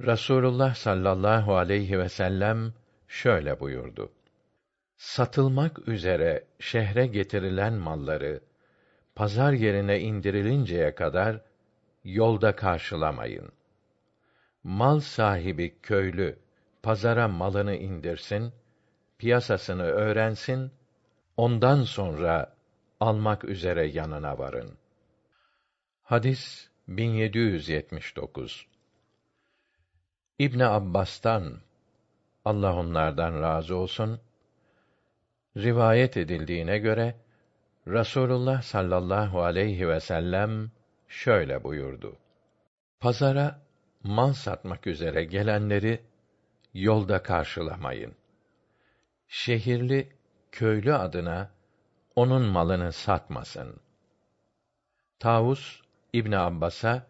Rasulullah sallallahu aleyhi ve sellem şöyle buyurdu. Satılmak üzere şehre getirilen malları pazar yerine indirilinceye kadar yolda karşılamayın. Mal sahibi köylü pazara malını indirsin, piyasasını öğrensin, ondan sonra almak üzere yanına varın. Hadis 1779 İbn Abbas'tan Allah onlardan razı olsun rivayet edildiğine göre Rasulullah sallallahu aleyhi ve sellem şöyle buyurdu. Pazara mal satmak üzere gelenleri yolda karşılamayın. Şehirli köylü adına onun malını satmasın. Tavus İbn Abbas'a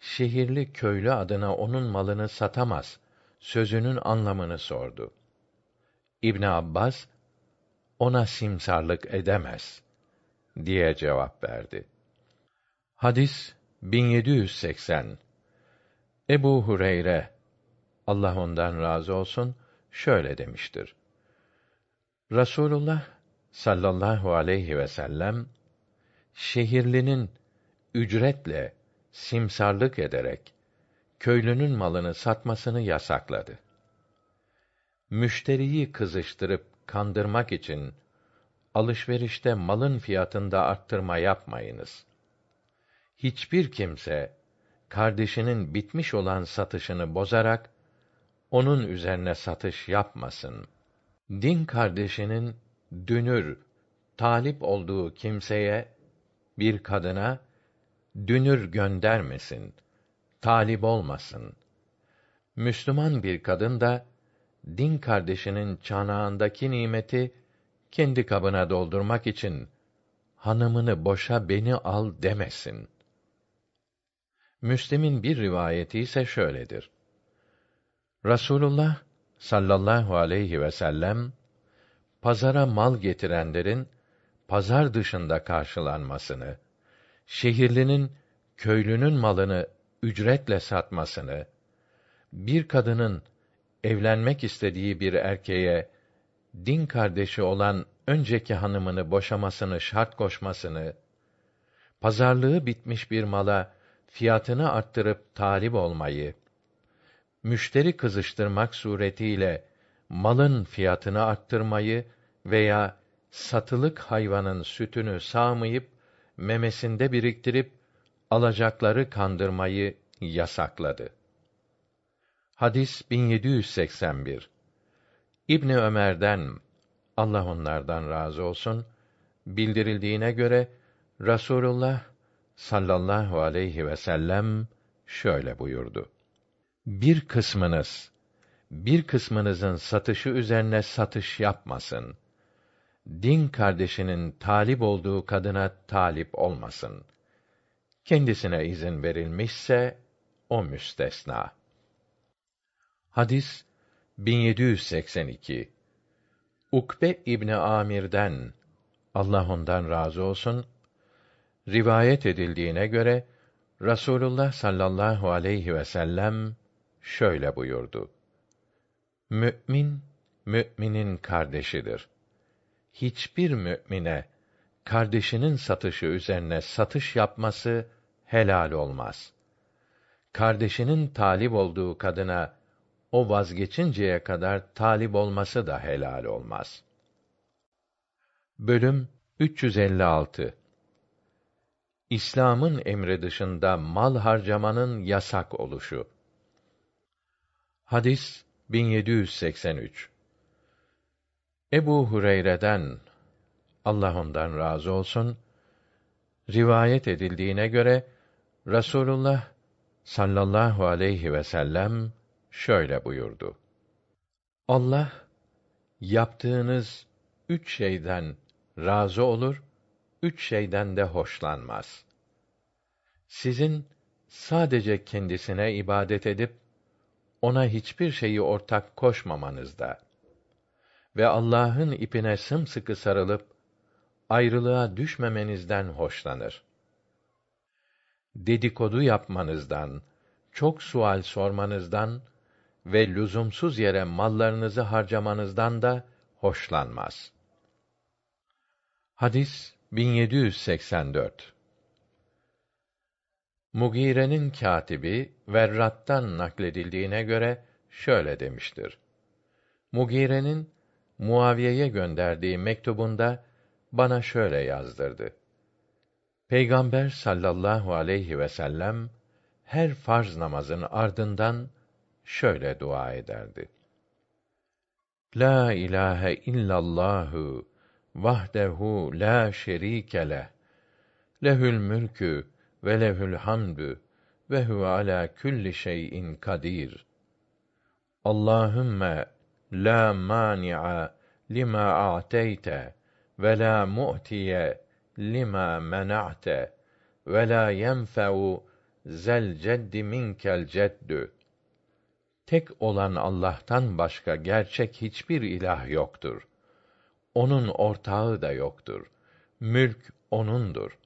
şehirli köylü adına onun malını satamaz sözünün anlamını sordu. İbn Abbas ona simsarlık edemez diye cevap verdi. Hadis 1780 Ebu Hureyre Allah ondan razı olsun şöyle demiştir. Rasulullah sallallahu aleyhi ve sellem şehirlinin ücretle simsarlık ederek köylünün malını satmasını yasakladı. Müşteriyi kızıştırıp kandırmak için alışverişte malın fiyatında arttırma yapmayınız. Hiçbir kimse kardeşinin bitmiş olan satışını bozarak onun üzerine satış yapmasın. Din kardeşinin dünür talip olduğu kimseye bir kadına dünür göndermesin, talip olmasın. Müslüman bir kadın da din kardeşinin çanağındaki nimeti kendi kabına doldurmak için hanımını boşa beni al demesin. Müslim'in bir rivayeti ise şöyledir. Rasulullah sallallahu aleyhi ve sellem pazara mal getirenlerin pazar dışında karşılanmasını, şehirlinin köylünün malını ücretle satmasını, bir kadının evlenmek istediği bir erkeğe din kardeşi olan önceki hanımını boşamasını şart koşmasını, pazarlığı bitmiş bir mala fiyatını arttırıp talip olmayı, müşteri kızıştırmak suretiyle malın fiyatını arttırmayı veya satılık hayvanın sütünü sağmayıp memesinde biriktirip alacakları kandırmayı yasakladı. Hadis 1781. İbni Ömer'den Allah onlardan razı olsun bildirildiğine göre Rasulullah sallallahu aleyhi ve sellem şöyle buyurdu. Bir kısmınız bir kısmınızın satışı üzerine satış yapmasın. Din kardeşinin talip olduğu kadına talip olmasın. Kendisine izin verilmişse o müstesna. Hadis 1782 Ukbe İbni Amir'den Allah ondan razı olsun rivayet edildiğine göre Rasulullah sallallahu aleyhi ve sellem şöyle buyurdu. Mü'min mü'minin kardeşidir. Hiçbir mü'mine kardeşinin satışı üzerine satış yapması helal olmaz. Kardeşinin talip olduğu kadına o vazgeçinceye kadar talip olması da helal olmaz. Bölüm 356 İslam'ın emri dışında mal harcamanın yasak oluşu. Hadis 1783 Ebu Hureyre'den Allah ondan razı olsun rivayet edildiğine göre Rasulullah sallallahu aleyhi ve sellem şöyle buyurdu. Allah yaptığınız üç şeyden razı olur, üç şeyden de hoşlanmaz. Sizin sadece kendisine ibadet edip ona hiçbir şeyi ortak koşmamanızda ve Allah'ın ipine sımsıkı sarılıp ayrılığa düşmemenizden hoşlanır. Dedikodu yapmanızdan, çok sual sormanızdan ve lüzumsuz yere mallarınızı harcamanızdan da hoşlanmaz. Hadis 1784 Mugire'nin katibi Verrat'tan nakledildiğine göre şöyle demiştir. Mugire'nin Muaviye'ye gönderdiği mektubunda bana şöyle yazdırdı. Peygamber sallallahu aleyhi ve sellem her farz namazın ardından şöyle dua ederdi. La ilahe illallahu vahdehu la şerike leh. Lehül mülkü ve lehül hamdü ve huve ala kulli şeyin kadir. Allahümme la mani'a lima a'teyte ve la mu'tiye lima mena'te ve la yenfe'u zel ceddi minkel ceddü. Tek olan Allah'tan başka gerçek hiçbir ilah yoktur. Onun ortağı da yoktur. Mülk onundur.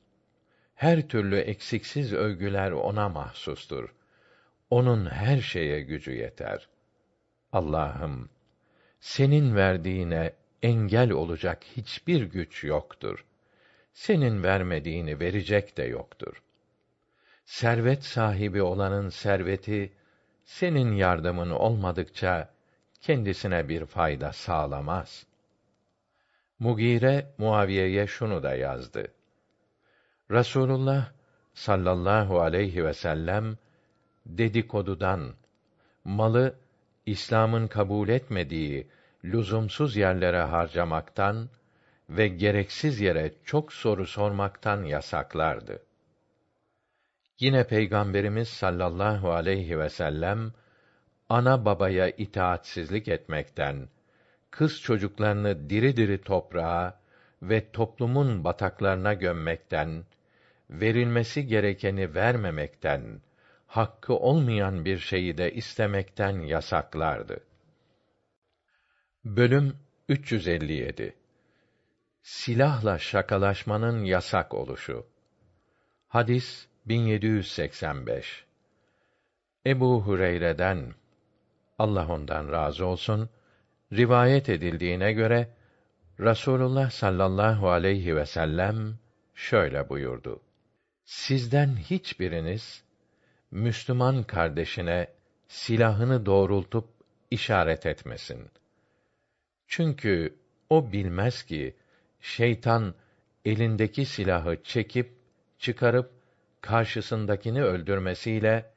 Her türlü eksiksiz övgüler ona mahsustur. Onun her şeye gücü yeter. Allah'ım, senin verdiğine engel olacak hiçbir güç yoktur. Senin vermediğini verecek de yoktur. Servet sahibi olanın serveti senin yardımın olmadıkça kendisine bir fayda sağlamaz. Mugire Muaviye'ye şunu da yazdı. Rasulullah sallallahu aleyhi ve sellem dedikodudan malı İslam'ın kabul etmediği lüzumsuz yerlere harcamaktan ve gereksiz yere çok soru sormaktan yasaklardı. Yine Peygamberimiz sallallahu aleyhi ve sellem ana babaya itaatsizlik etmekten, kız çocuklarını diri diri toprağa ve toplumun bataklarına gömmekten, verilmesi gerekeni vermemekten, hakkı olmayan bir şeyi de istemekten yasaklardı. Bölüm 357 Silahla şakalaşmanın yasak oluşu. Hadis 1785 Ebu Hureyre'den Allah ondan razı olsun rivayet edildiğine göre Rasulullah sallallahu aleyhi ve sellem şöyle buyurdu. Sizden hiçbiriniz Müslüman kardeşine silahını doğrultup işaret etmesin. Çünkü o bilmez ki şeytan elindeki silahı çekip çıkarıp karşısındakini öldürmesiyle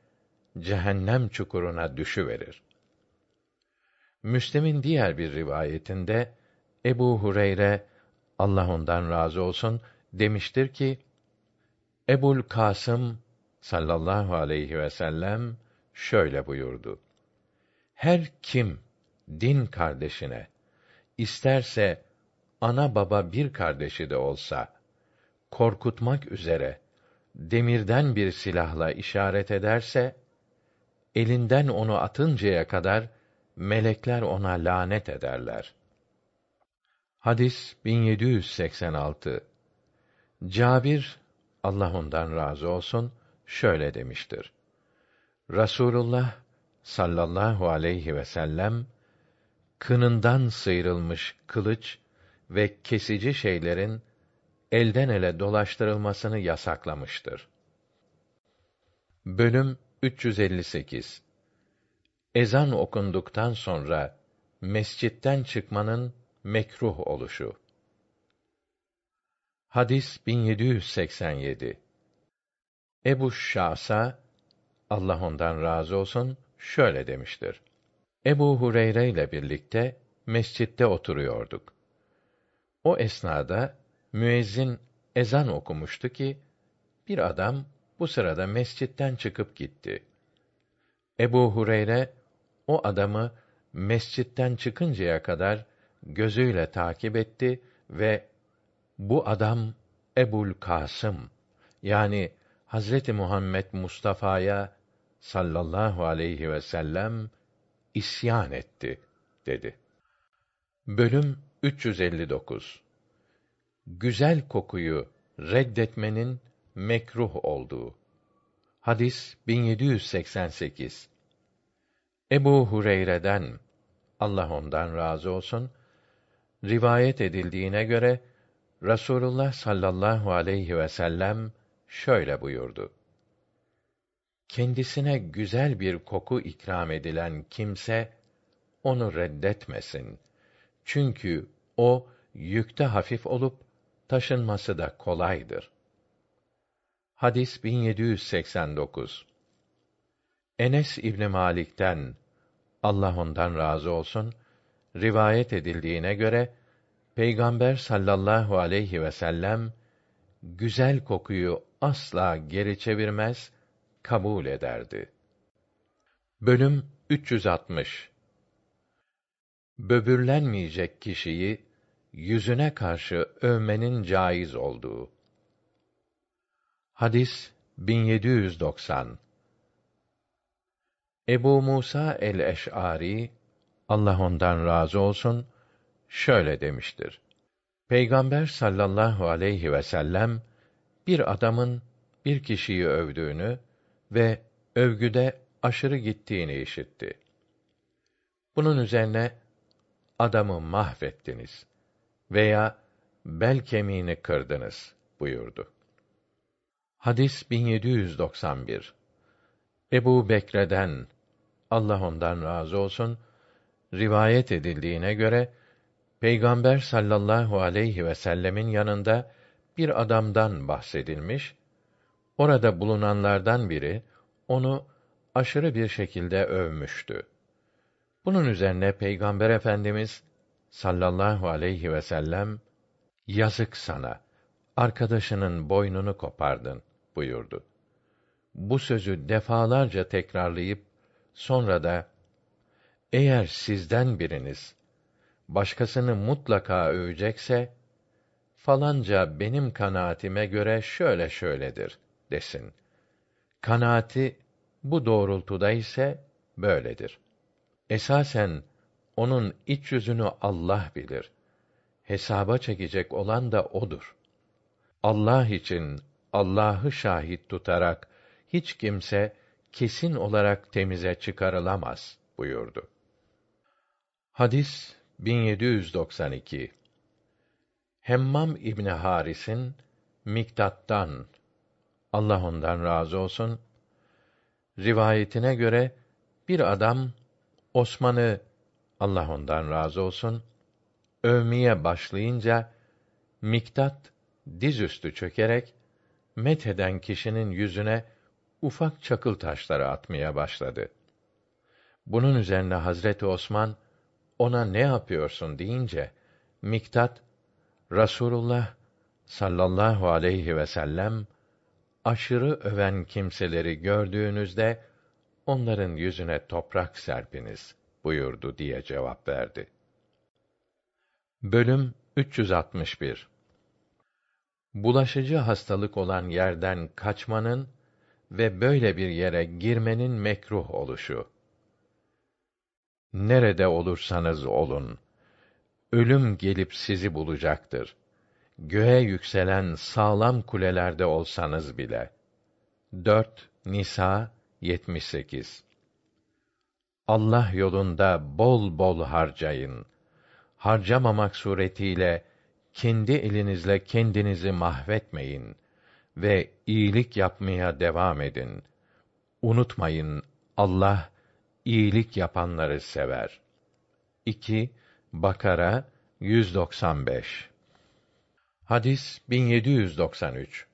cehennem çukuruna düşüverir. Müslim'in diğer bir rivayetinde Ebu Hureyre Allah ondan razı olsun demiştir ki Ebul Kasım sallallahu aleyhi ve sellem şöyle buyurdu. Her kim din kardeşine isterse ana baba bir kardeşi de olsa korkutmak üzere demirden bir silahla işaret ederse elinden onu atıncaya kadar melekler ona lanet ederler. Hadis 1786. Cabir Allah ondan razı olsun şöyle demiştir. Rasulullah sallallahu aleyhi ve sellem kınından sıyrılmış kılıç ve kesici şeylerin elden ele dolaştırılmasını yasaklamıştır. Bölüm 358 Ezan okunduktan sonra mescitten çıkmanın mekruh oluşu. Hadis 1787. Ebu Şasa Allah ondan razı olsun şöyle demiştir. Ebu Hureyre ile birlikte mescitte oturuyorduk. O esnada müezzin ezan okumuştu ki bir adam bu sırada mescitten çıkıp gitti. Ebu Hureyre o adamı mescitten çıkıncaya kadar gözüyle takip etti ve bu adam Ebul Kasım yani Hazreti Muhammed Mustafa'ya sallallahu aleyhi ve sellem isyan etti dedi. Bölüm 359 Güzel kokuyu reddetmenin mekruh olduğu. Hadis 1788. Ebu Hureyre'den Allah ondan razı olsun rivayet edildiğine göre Rasulullah sallallahu aleyhi ve sellem şöyle buyurdu. Kendisine güzel bir koku ikram edilen kimse onu reddetmesin. Çünkü o yükte hafif olup taşınması da kolaydır. Hadis 1789. Enes İbn Malik'ten Allah ondan razı olsun rivayet edildiğine göre Peygamber sallallahu aleyhi ve sellem güzel kokuyu asla geri çevirmez, kabul ederdi. Bölüm 360 Böbürlenmeyecek kişiyi yüzüne karşı övmenin caiz olduğu. Hadis 1790 Ebu Musa el-Eş'ari Allah ondan razı olsun şöyle demiştir. Peygamber sallallahu aleyhi ve sellem bir adamın bir kişiyi övdüğünü ve övgüde aşırı gittiğini işitti. Bunun üzerine adamı mahvettiniz veya bel kemiğini kırdınız buyurdu. Hadis 1791. Ebu Bekre'den Allah ondan razı olsun rivayet edildiğine göre Peygamber sallallahu aleyhi ve sellemin yanında bir adamdan bahsedilmiş. Orada bulunanlardan biri onu aşırı bir şekilde övmüştü. Bunun üzerine Peygamber Efendimiz sallallahu aleyhi ve sellem yazık sana arkadaşının boynunu kopardın buyurdu. Bu sözü defalarca tekrarlayıp sonra da eğer sizden biriniz başkasını mutlaka övecekse falanca benim kanaatime göre şöyle şöyledir desin. Kanaati bu doğrultuda ise böyledir. Esasen onun iç yüzünü Allah bilir. Hesaba çekecek olan da odur. Allah için Allah'ı şahit tutarak hiç kimse kesin olarak temize çıkarılamaz buyurdu. Hadis 1792 Hemmam İbni Haris'in Miktat'tan Allah ondan razı olsun rivayetine göre bir adam Osman'ı Allah ondan razı olsun övmeye başlayınca Miktat dizüstü çökerek metheden kişinin yüzüne ufak çakıl taşları atmaya başladı. Bunun üzerine Hazreti Osman ona ne yapıyorsun deyince Miktat Rasulullah sallallahu aleyhi ve sellem aşırı öven kimseleri gördüğünüzde onların yüzüne toprak serpiniz buyurdu diye cevap verdi. Bölüm 361 Bulaşıcı hastalık olan yerden kaçmanın ve böyle bir yere girmenin mekruh oluşu. Nerede olursanız olun, ölüm gelip sizi bulacaktır. Göğe yükselen sağlam kulelerde olsanız bile. 4 Nisa 78 Allah yolunda bol bol harcayın. Harcamamak suretiyle kendi elinizle kendinizi mahvetmeyin ve iyilik yapmaya devam edin. Unutmayın Allah iyilik yapanları sever. 2 Bakara 195 Hadis 1793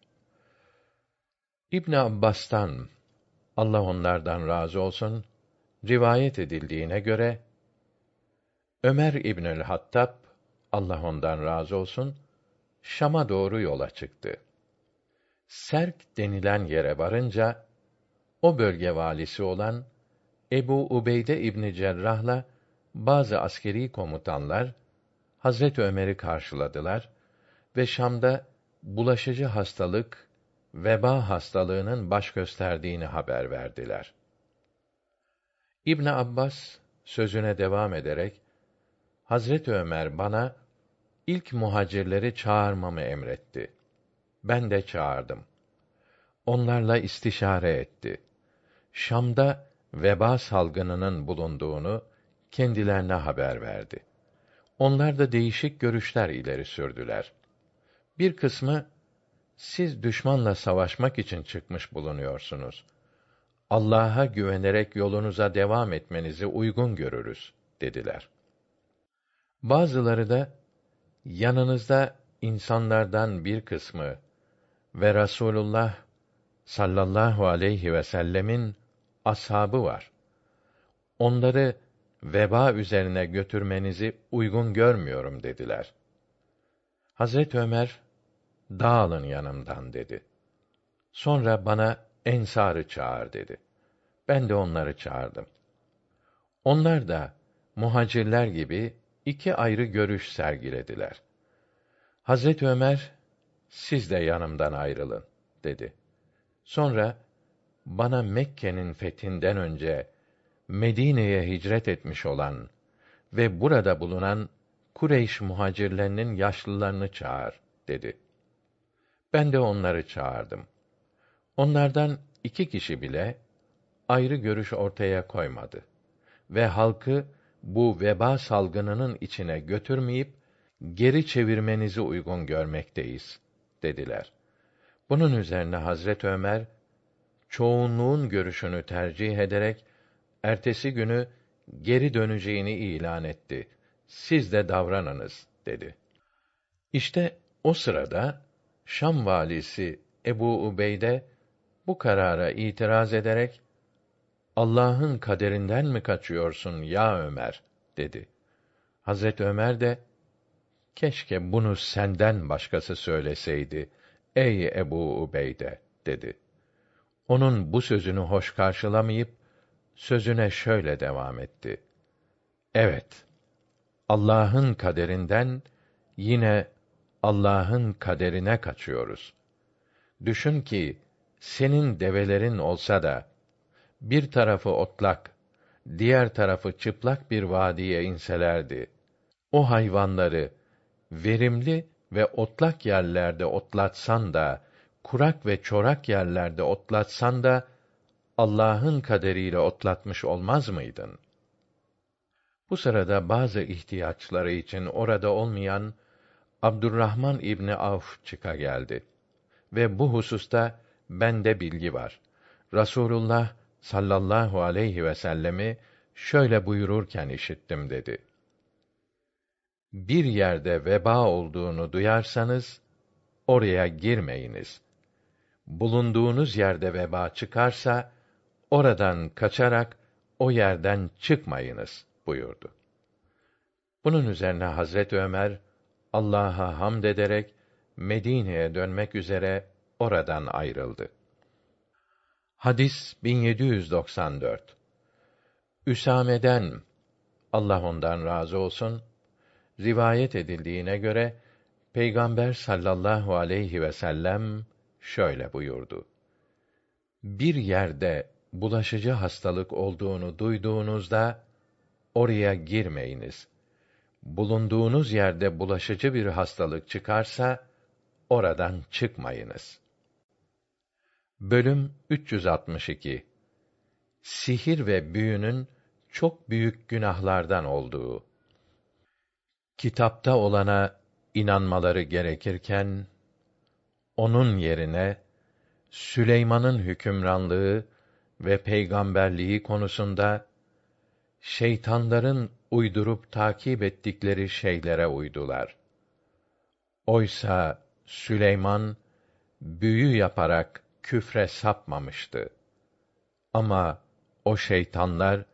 İbn Abbas'tan Allah onlardan razı olsun rivayet edildiğine göre Ömer İbnül Hattab Allah ondan razı olsun Şam'a doğru yola çıktı. Serk denilen yere varınca o bölge valisi olan Ebu Ubeyde İbni Cerrah'la bazı askeri komutanlar Hazret Ömer'i karşıladılar ve Şam'da bulaşıcı hastalık veba hastalığının baş gösterdiğini haber verdiler. İbn Abbas sözüne devam ederek Hazret Ömer bana ilk muhacirleri çağırmamı emretti. Ben de çağırdım. Onlarla istişare etti. Şam'da veba salgınının bulunduğunu kendilerine haber verdi. Onlar da değişik görüşler ileri sürdüler. Bir kısmı siz düşmanla savaşmak için çıkmış bulunuyorsunuz. Allah'a güvenerek yolunuza devam etmenizi uygun görürüz dediler. Bazıları da yanınızda insanlardan bir kısmı ve Rasulullah sallallahu aleyhi ve sellemin ashabı var. Onları veba üzerine götürmenizi uygun görmüyorum dediler. Hazret Ömer, dağılın yanımdan dedi. Sonra bana ensarı çağır dedi. Ben de onları çağırdım. Onlar da muhacirler gibi iki ayrı görüş sergilediler. Hazret Ömer, siz de yanımdan ayrılın dedi. Sonra bana Mekke'nin fethinden önce Medine'ye hicret etmiş olan ve burada bulunan Kureyş muhacirlerinin yaşlılarını çağır dedi. Ben de onları çağırdım. Onlardan iki kişi bile ayrı görüş ortaya koymadı ve halkı bu veba salgınının içine götürmeyip geri çevirmenizi uygun görmekteyiz dediler. Bunun üzerine Hazret Ömer çoğunluğun görüşünü tercih ederek ertesi günü geri döneceğini ilan etti. Siz de davranınız dedi. İşte o sırada Şam valisi Ebu Ubeyde bu karara itiraz ederek Allah'ın kaderinden mi kaçıyorsun ya Ömer dedi. Hazret Ömer de keşke bunu senden başkası söyleseydi ey Ebu Ubeyde dedi. Onun bu sözünü hoş karşılamayıp sözüne şöyle devam etti. Evet. Allah'ın kaderinden yine Allah'ın kaderine kaçıyoruz. Düşün ki senin develerin olsa da bir tarafı otlak, diğer tarafı çıplak bir vadiye inselerdi. O hayvanları verimli ve otlak yerlerde otlatsan da, kurak ve çorak yerlerde otlatsan da Allah'ın kaderiyle otlatmış olmaz mıydın? Bu sırada bazı ihtiyaçları için orada olmayan Abdurrahman İbni Avf çıka geldi. Ve bu hususta bende bilgi var. Rasulullah sallallahu aleyhi ve sellemi şöyle buyururken işittim dedi. Bir yerde veba olduğunu duyarsanız oraya girmeyiniz. Bulunduğunuz yerde veba çıkarsa oradan kaçarak o yerden çıkmayınız buyurdu. Bunun üzerine Hazret Ömer Allah'a hamd ederek Medine'ye dönmek üzere oradan ayrıldı. Hadis 1794. Üsame'den Allah ondan razı olsun rivayet edildiğine göre Peygamber sallallahu aleyhi ve sellem şöyle buyurdu. Bir yerde bulaşıcı hastalık olduğunu duyduğunuzda oraya girmeyiniz. Bulunduğunuz yerde bulaşıcı bir hastalık çıkarsa oradan çıkmayınız. Bölüm 362 Sihir ve büyünün çok büyük günahlardan olduğu. Kitapta olana inanmaları gerekirken onun yerine Süleyman'ın hükümranlığı ve peygamberliği konusunda şeytanların uydurup takip ettikleri şeylere uydular. Oysa Süleyman büyü yaparak küfre sapmamıştı. Ama o şeytanlar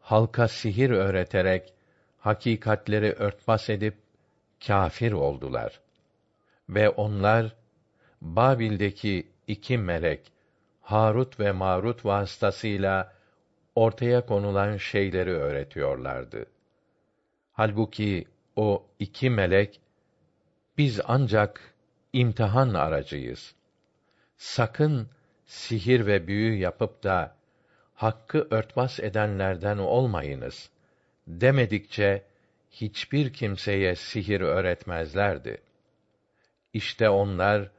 halka sihir öğreterek hakikatleri örtbas edip kâfir oldular. Ve onlar Babil'deki iki melek Harut ve Marut vasıtasıyla ortaya konulan şeyleri öğretiyorlardı. Halbuki o iki melek biz ancak imtihan aracıyız. Sakın sihir ve büyü yapıp da hakkı örtbas edenlerden olmayınız demedikçe hiçbir kimseye sihir öğretmezlerdi. İşte onlar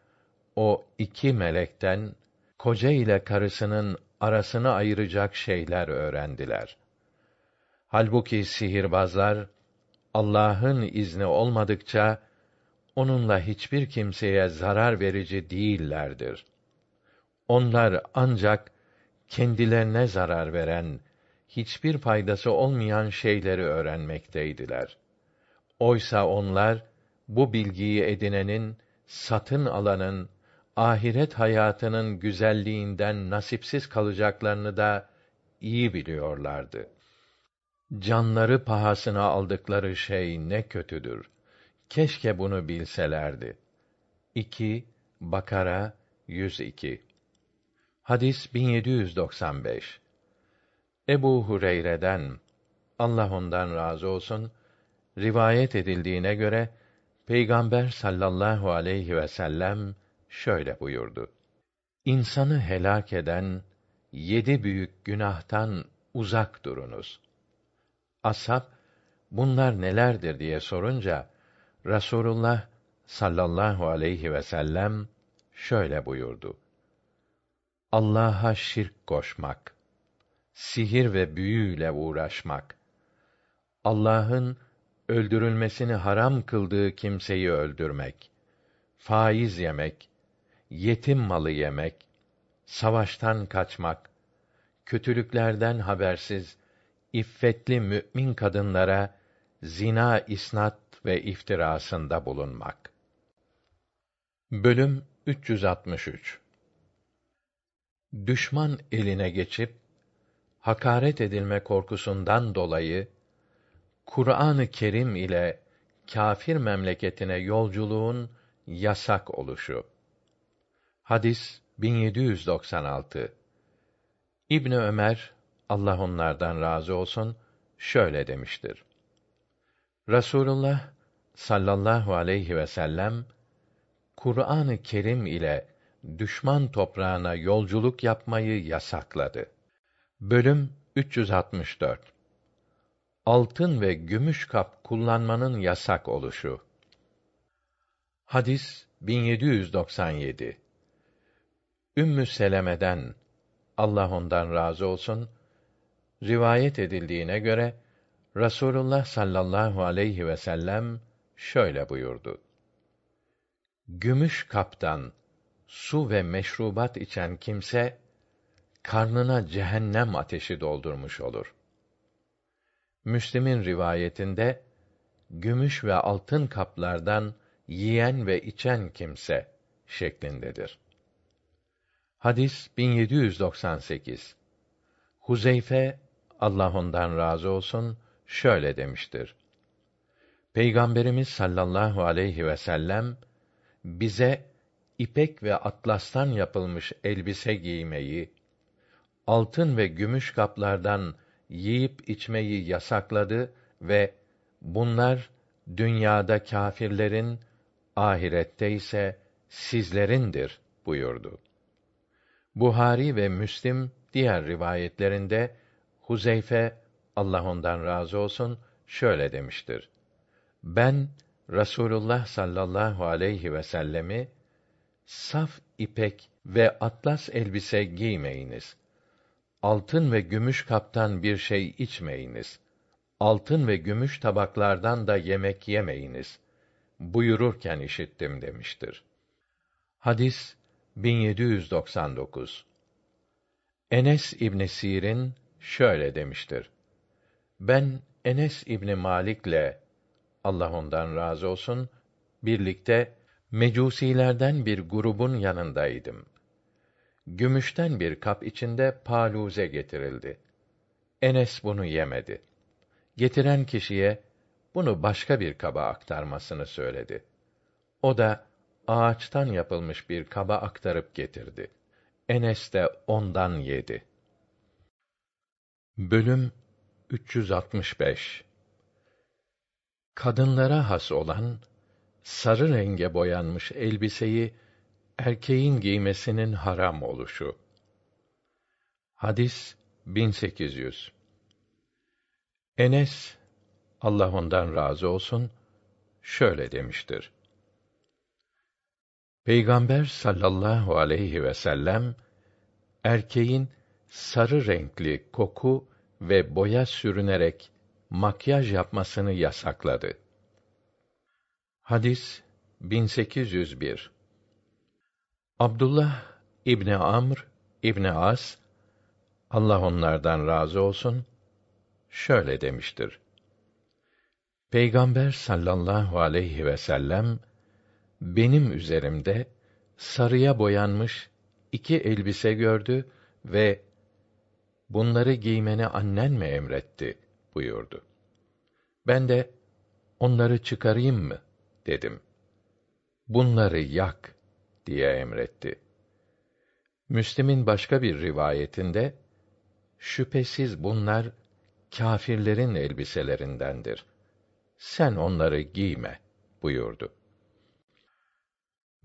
o iki melekten koca ile karısının arasını ayıracak şeyler öğrendiler. Halbuki sihirbazlar Allah'ın izni olmadıkça onunla hiçbir kimseye zarar verici değillerdir. Onlar ancak kendilerine zarar veren, hiçbir faydası olmayan şeyleri öğrenmekteydiler. Oysa onlar bu bilgiyi edinenin, satın alanın, ahiret hayatının güzelliğinden nasipsiz kalacaklarını da iyi biliyorlardı. Canları pahasına aldıkları şey ne kötüdür. Keşke bunu bilselerdi. 2 Bakara 102 Hadis 1795 Ebu Hureyre'den Allah ondan razı olsun rivayet edildiğine göre Peygamber sallallahu aleyhi ve sellem şöyle buyurdu. İnsanı helak eden yedi büyük günahtan uzak durunuz. Ashab bunlar nelerdir diye sorunca Rasulullah sallallahu aleyhi ve sellem şöyle buyurdu. Allah'a şirk koşmak, sihir ve büyüyle uğraşmak, Allah'ın öldürülmesini haram kıldığı kimseyi öldürmek, faiz yemek, yetim malı yemek, savaştan kaçmak, kötülüklerden habersiz iffetli mümin kadınlara zina isnat ve iftirasında bulunmak. Bölüm 363 Düşman eline geçip hakaret edilme korkusundan dolayı Kur'an-ı Kerim ile kâfir memleketine yolculuğun yasak oluşu. Hadis 1796. İbni Ömer Allah onlardan razı olsun şöyle demiştir. Rasulullah sallallahu aleyhi ve sellem Kur'an-ı Kerim ile düşman toprağına yolculuk yapmayı yasakladı. Bölüm 364 Altın ve gümüş kap kullanmanın yasak oluşu. Hadis 1797. Ümmü Seleme'den Allah ondan razı olsun rivayet edildiğine göre Rasulullah sallallahu aleyhi ve sellem şöyle buyurdu. Gümüş kaptan su ve meşrubat içen kimse karnına cehennem ateşi doldurmuş olur. Müslim'in rivayetinde gümüş ve altın kaplardan yiyen ve içen kimse şeklindedir. Hadis 1798. Huzeyfe Allah ondan razı olsun şöyle demiştir. Peygamberimiz sallallahu aleyhi ve sellem bize ipek ve atlastan yapılmış elbise giymeyi, altın ve gümüş kaplardan yiyip içmeyi yasakladı ve bunlar dünyada kâfirlerin, ahirette ise sizlerindir buyurdu. Buhari ve Müslim diğer rivayetlerinde Huzeyfe Allah ondan razı olsun şöyle demiştir. Ben Rasulullah sallallahu aleyhi ve sellemi saf ipek ve atlas elbise giymeyiniz. Altın ve gümüş kaptan bir şey içmeyiniz. Altın ve gümüş tabaklardan da yemek yemeyiniz. Buyururken işittim demiştir. Hadis 1799 Enes İbn Sir'in şöyle demiştir. Ben Enes İbni Malik'le Allah ondan razı olsun birlikte Mecusilerden bir grubun yanındaydım. Gümüşten bir kap içinde paluze getirildi. Enes bunu yemedi. Getiren kişiye bunu başka bir kaba aktarmasını söyledi. O da ağaçtan yapılmış bir kaba aktarıp getirdi. Enes de ondan yedi. Bölüm 365 Kadınlara has olan sarı renge boyanmış elbiseyi erkeğin giymesinin haram oluşu. Hadis 1800 Enes Allah ondan razı olsun şöyle demiştir. Peygamber sallallahu aleyhi ve sellem erkeğin sarı renkli koku ve boya sürünerek makyaj yapmasını yasakladı. Hadis 1801 Abdullah İbni Amr İbni As Allah onlardan razı olsun şöyle demiştir. Peygamber sallallahu aleyhi ve sellem benim üzerimde sarıya boyanmış iki elbise gördü ve bunları giymeni annen mi emretti buyurdu. Ben de onları çıkarayım mı dedim. Bunları yak diye emretti. Müslim'in başka bir rivayetinde şüphesiz bunlar kâfirlerin elbiselerindendir. Sen onları giyme buyurdu.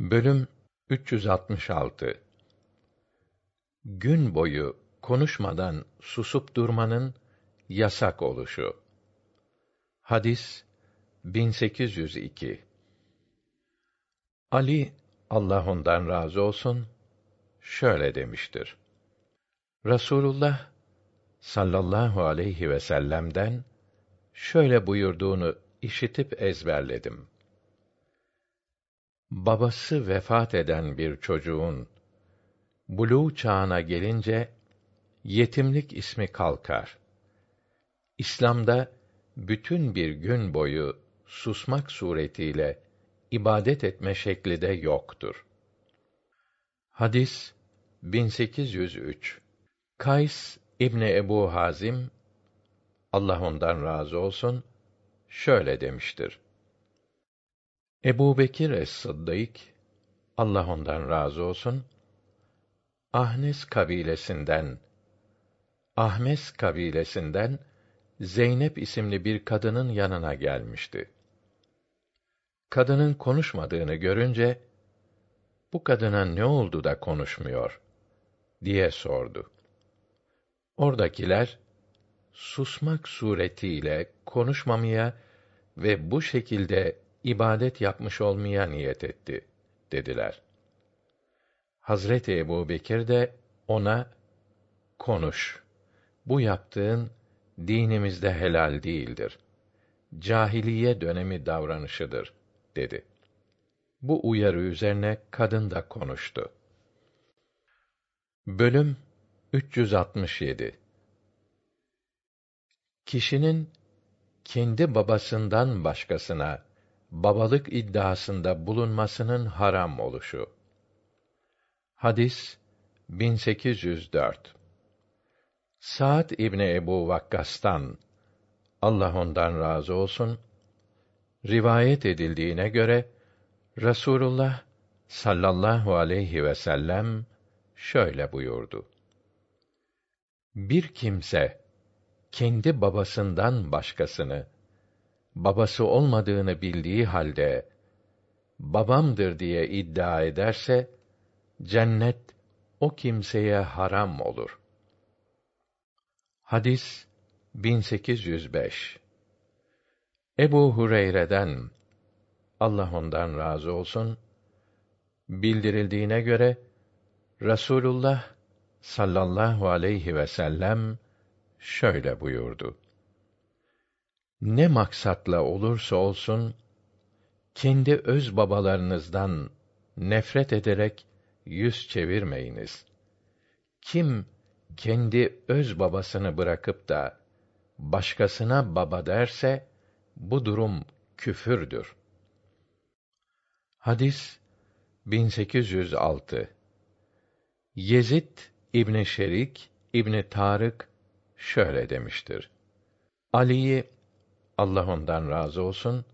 Bölüm 366 Gün boyu konuşmadan susup durmanın yasak oluşu. Hadis 1802 Ali Allah ondan razı olsun şöyle demiştir. Rasulullah sallallahu aleyhi ve sellem'den şöyle buyurduğunu işitip ezberledim. Babası vefat eden bir çocuğun buluğ çağına gelince yetimlik ismi kalkar. İslam'da bütün bir gün boyu susmak suretiyle ibadet etme şekli de yoktur. Hadis 1803 Kays İbni Ebu Hazim Allah ondan razı olsun şöyle demiştir. Ebu Bekir es-Sıddık Allah ondan razı olsun Ahnes kabilesinden Ahmes kabilesinden Zeynep isimli bir kadının yanına gelmişti. Kadının konuşmadığını görünce bu kadına ne oldu da konuşmuyor diye sordu. Oradakiler susmak suretiyle konuşmamaya ve bu şekilde ibadet yapmış olmaya niyet etti dediler. Hazreti Ebu Bekir de ona konuş. Bu yaptığın dinimizde helal değildir. Cahiliye dönemi davranışıdır dedi. Bu uyarı üzerine kadın da konuştu. Bölüm 367 Kişinin kendi babasından başkasına babalık iddiasında bulunmasının haram oluşu. Hadis 1804 Sa'd İbni Ebu Vakkas'tan Allah ondan razı olsun rivayet edildiğine göre Rasulullah sallallahu aleyhi ve sellem şöyle buyurdu. Bir kimse kendi babasından başkasını babası olmadığını bildiği halde babamdır diye iddia ederse cennet o kimseye haram olur. Hadis 1805 Ebu Hureyre'den Allah ondan razı olsun bildirildiğine göre Rasulullah sallallahu aleyhi ve sellem şöyle buyurdu. Ne maksatla olursa olsun kendi öz babalarınızdan nefret ederek yüz çevirmeyiniz. Kim kendi öz babasını bırakıp da başkasına baba derse bu durum küfürdür. Hadis 1806 Yezid İbni Şerik İbni Tarık şöyle demiştir. Ali'yi Allah ondan razı olsun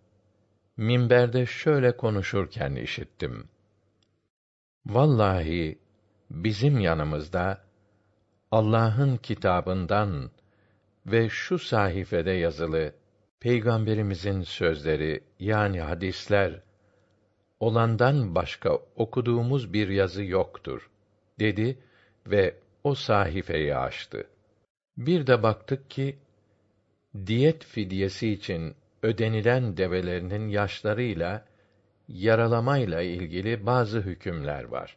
minberde şöyle konuşurken işittim. Vallahi bizim yanımızda Allah'ın kitabından ve şu sahifede yazılı peygamberimizin sözleri yani hadisler olandan başka okuduğumuz bir yazı yoktur dedi ve o sahifeyi açtı. Bir de baktık ki diyet fidyesi için ödenilen develerinin yaşlarıyla yaralamayla ilgili bazı hükümler var.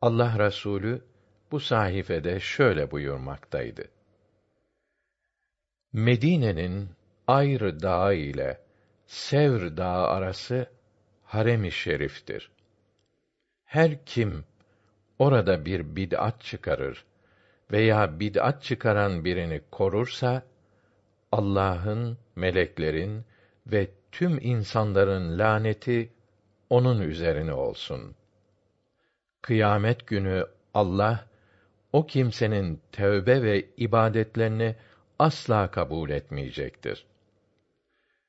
Allah Resulü bu sahifede şöyle buyurmaktaydı. Medine'nin Ayrı Dağı ile Sevr Dağı arası harem-i şeriftir. Her kim orada bir bid'at çıkarır veya bid'at çıkaran birini korursa Allah'ın, meleklerin ve tüm insanların laneti onun üzerine olsun. Kıyamet günü Allah o kimsenin tövbe ve ibadetlerini asla kabul etmeyecektir.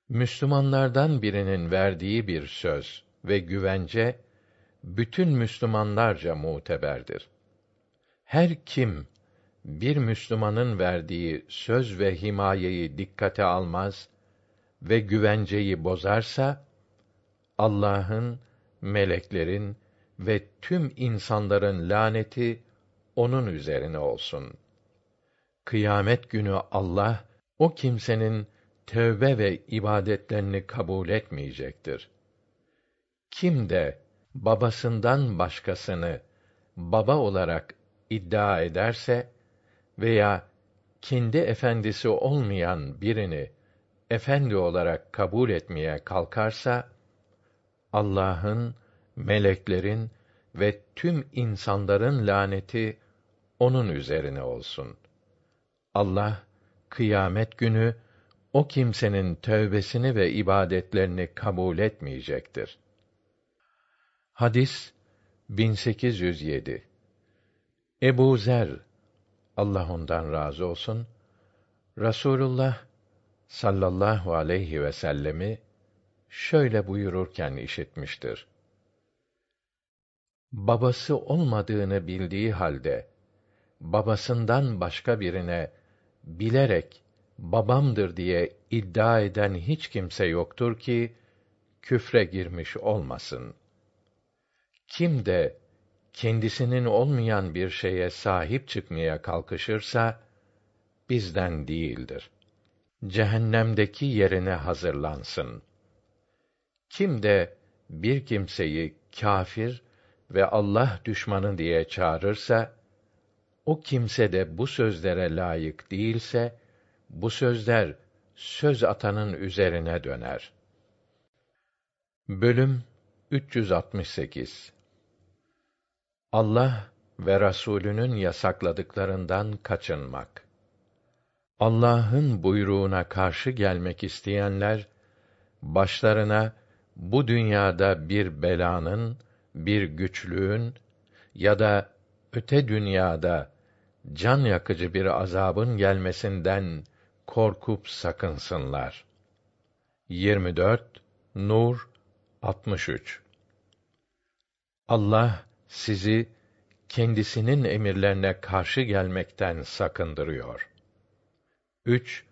Müslümanlardan birinin verdiği bir söz ve güvence bütün Müslümanlarca muteberdir. Her kim bir Müslümanın verdiği söz ve himayeyi dikkate almaz ve güvenceyi bozarsa Allah'ın, meleklerin ve tüm insanların laneti onun üzerine olsun. Kıyamet günü Allah o kimsenin tövbe ve ibadetlerini kabul etmeyecektir. Kim de babasından başkasını baba olarak iddia ederse veya kendi efendisi olmayan birini efendi olarak kabul etmeye kalkarsa Allah'ın, meleklerin ve tüm insanların laneti onun üzerine olsun. Allah kıyamet günü o kimsenin tövbesini ve ibadetlerini kabul etmeyecektir. Hadis 1807 Ebu Zer Allah ondan razı olsun Rasulullah sallallahu aleyhi ve sellemi şöyle buyururken işitmiştir. Babası olmadığını bildiği halde babasından başka birine bilerek babamdır diye iddia eden hiç kimse yoktur ki küfre girmiş olmasın. Kim de kendisinin olmayan bir şeye sahip çıkmaya kalkışırsa bizden değildir. Cehennemdeki yerine hazırlansın. Kim de bir kimseyi kâfir ve Allah düşmanı diye çağırırsa o kimse de bu sözlere layık değilse bu sözler söz atanın üzerine döner. Bölüm 368 Allah ve Rasulünün yasakladıklarından kaçınmak. Allah'ın buyruğuna karşı gelmek isteyenler başlarına bu dünyada bir belanın, bir güçlüğün ya da öte dünyada can yakıcı bir azabın gelmesinden korkup sakınsınlar. 24 Nur 63 Allah sizi kendisinin emirlerine karşı gelmekten sakındırıyor. 3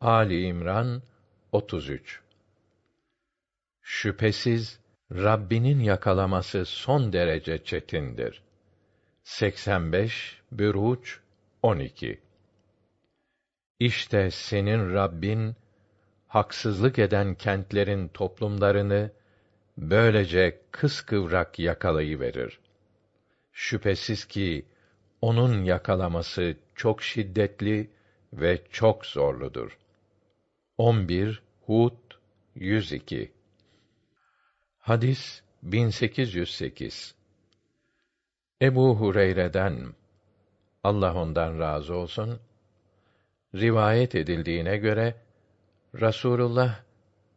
Ali İmran 33 Şüphesiz Rabbinin yakalaması son derece çetindir. 85 Büruç 12 İşte senin Rabbin haksızlık eden kentlerin toplumlarını böylece kıskıvrak yakalayıverir. Şüphesiz ki onun yakalaması çok şiddetli ve çok zorludur. 11 Hud 102 Hadis 1808 Ebu Hureyre'den Allah ondan razı olsun rivayet edildiğine göre Rasulullah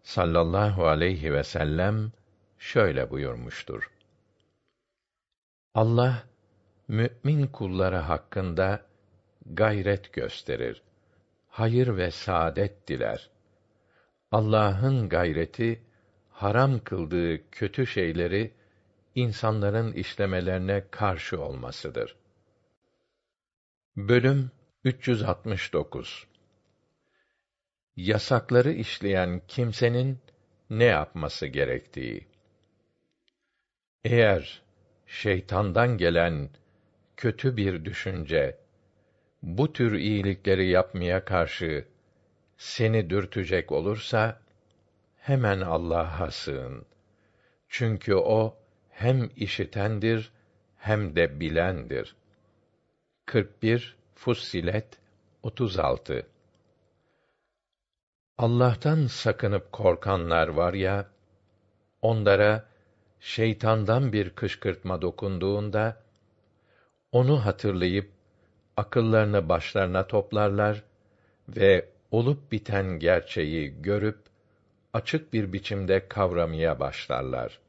sallallahu aleyhi ve sellem şöyle buyurmuştur. Allah mümin kulları hakkında gayret gösterir. Hayır ve saadet diler. Allah'ın gayreti haram kıldığı kötü şeyleri insanların işlemelerine karşı olmasıdır. Bölüm 369 Yasakları işleyen kimsenin ne yapması gerektiği. Eğer şeytandan gelen kötü bir düşünce bu tür iyilikleri yapmaya karşı seni dürtecek olursa hemen Allah'a sığın. Çünkü o hem işitendir hem de bilendir. 41 Fussilet 36 Allah'tan sakınıp korkanlar var ya, onlara şeytandan bir kışkırtma dokunduğunda onu hatırlayıp akıllarını başlarına toplarlar ve olup biten gerçeği görüp açık bir biçimde kavramaya başlarlar.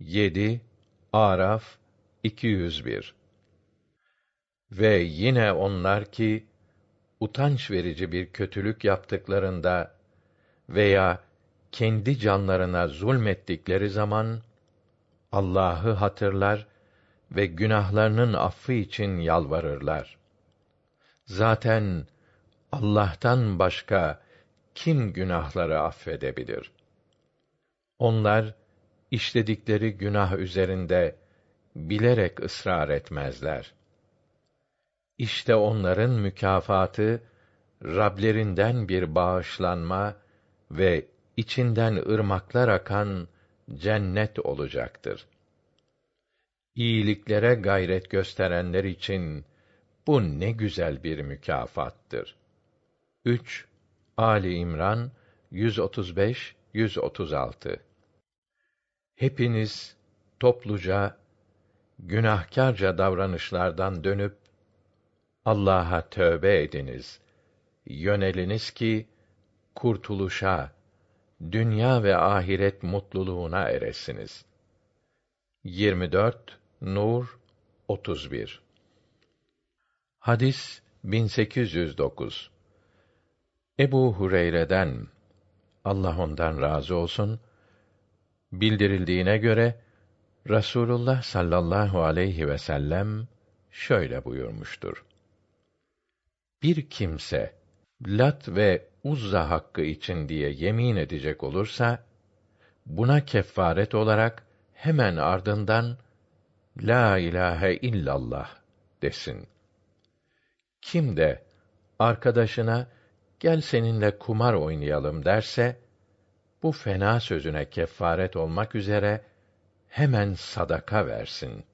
7 Araf 201 Ve yine onlar ki utanç verici bir kötülük yaptıklarında veya kendi canlarına zulmettikleri zaman Allah'ı hatırlar ve günahlarının affı için yalvarırlar. Zaten Allah'tan başka kim günahları affedebilir? Onlar işledikleri günah üzerinde bilerek ısrar etmezler. İşte onların mükafatı Rablerinden bir bağışlanma ve içinden ırmaklar akan cennet olacaktır. İyiliklere gayret gösterenler için bu ne güzel bir mükafattır. 3 Ali İmran 135 136 Hepiniz topluca günahkarca davranışlardan dönüp Allah'a tövbe ediniz. Yöneliniz ki kurtuluşa, dünya ve ahiret mutluluğuna eresiniz. 24 Nur 31 Hadis 1809 Ebu Hureyre'den Allah ondan razı olsun bildirildiğine göre Rasulullah sallallahu aleyhi ve sellem şöyle buyurmuştur. Bir kimse Lat ve Uzza hakkı için diye yemin edecek olursa buna kefaret olarak hemen ardından la ilahe illallah desin. Kim de arkadaşına gel seninle kumar oynayalım derse bu fena sözüne kefaret olmak üzere hemen sadaka versin.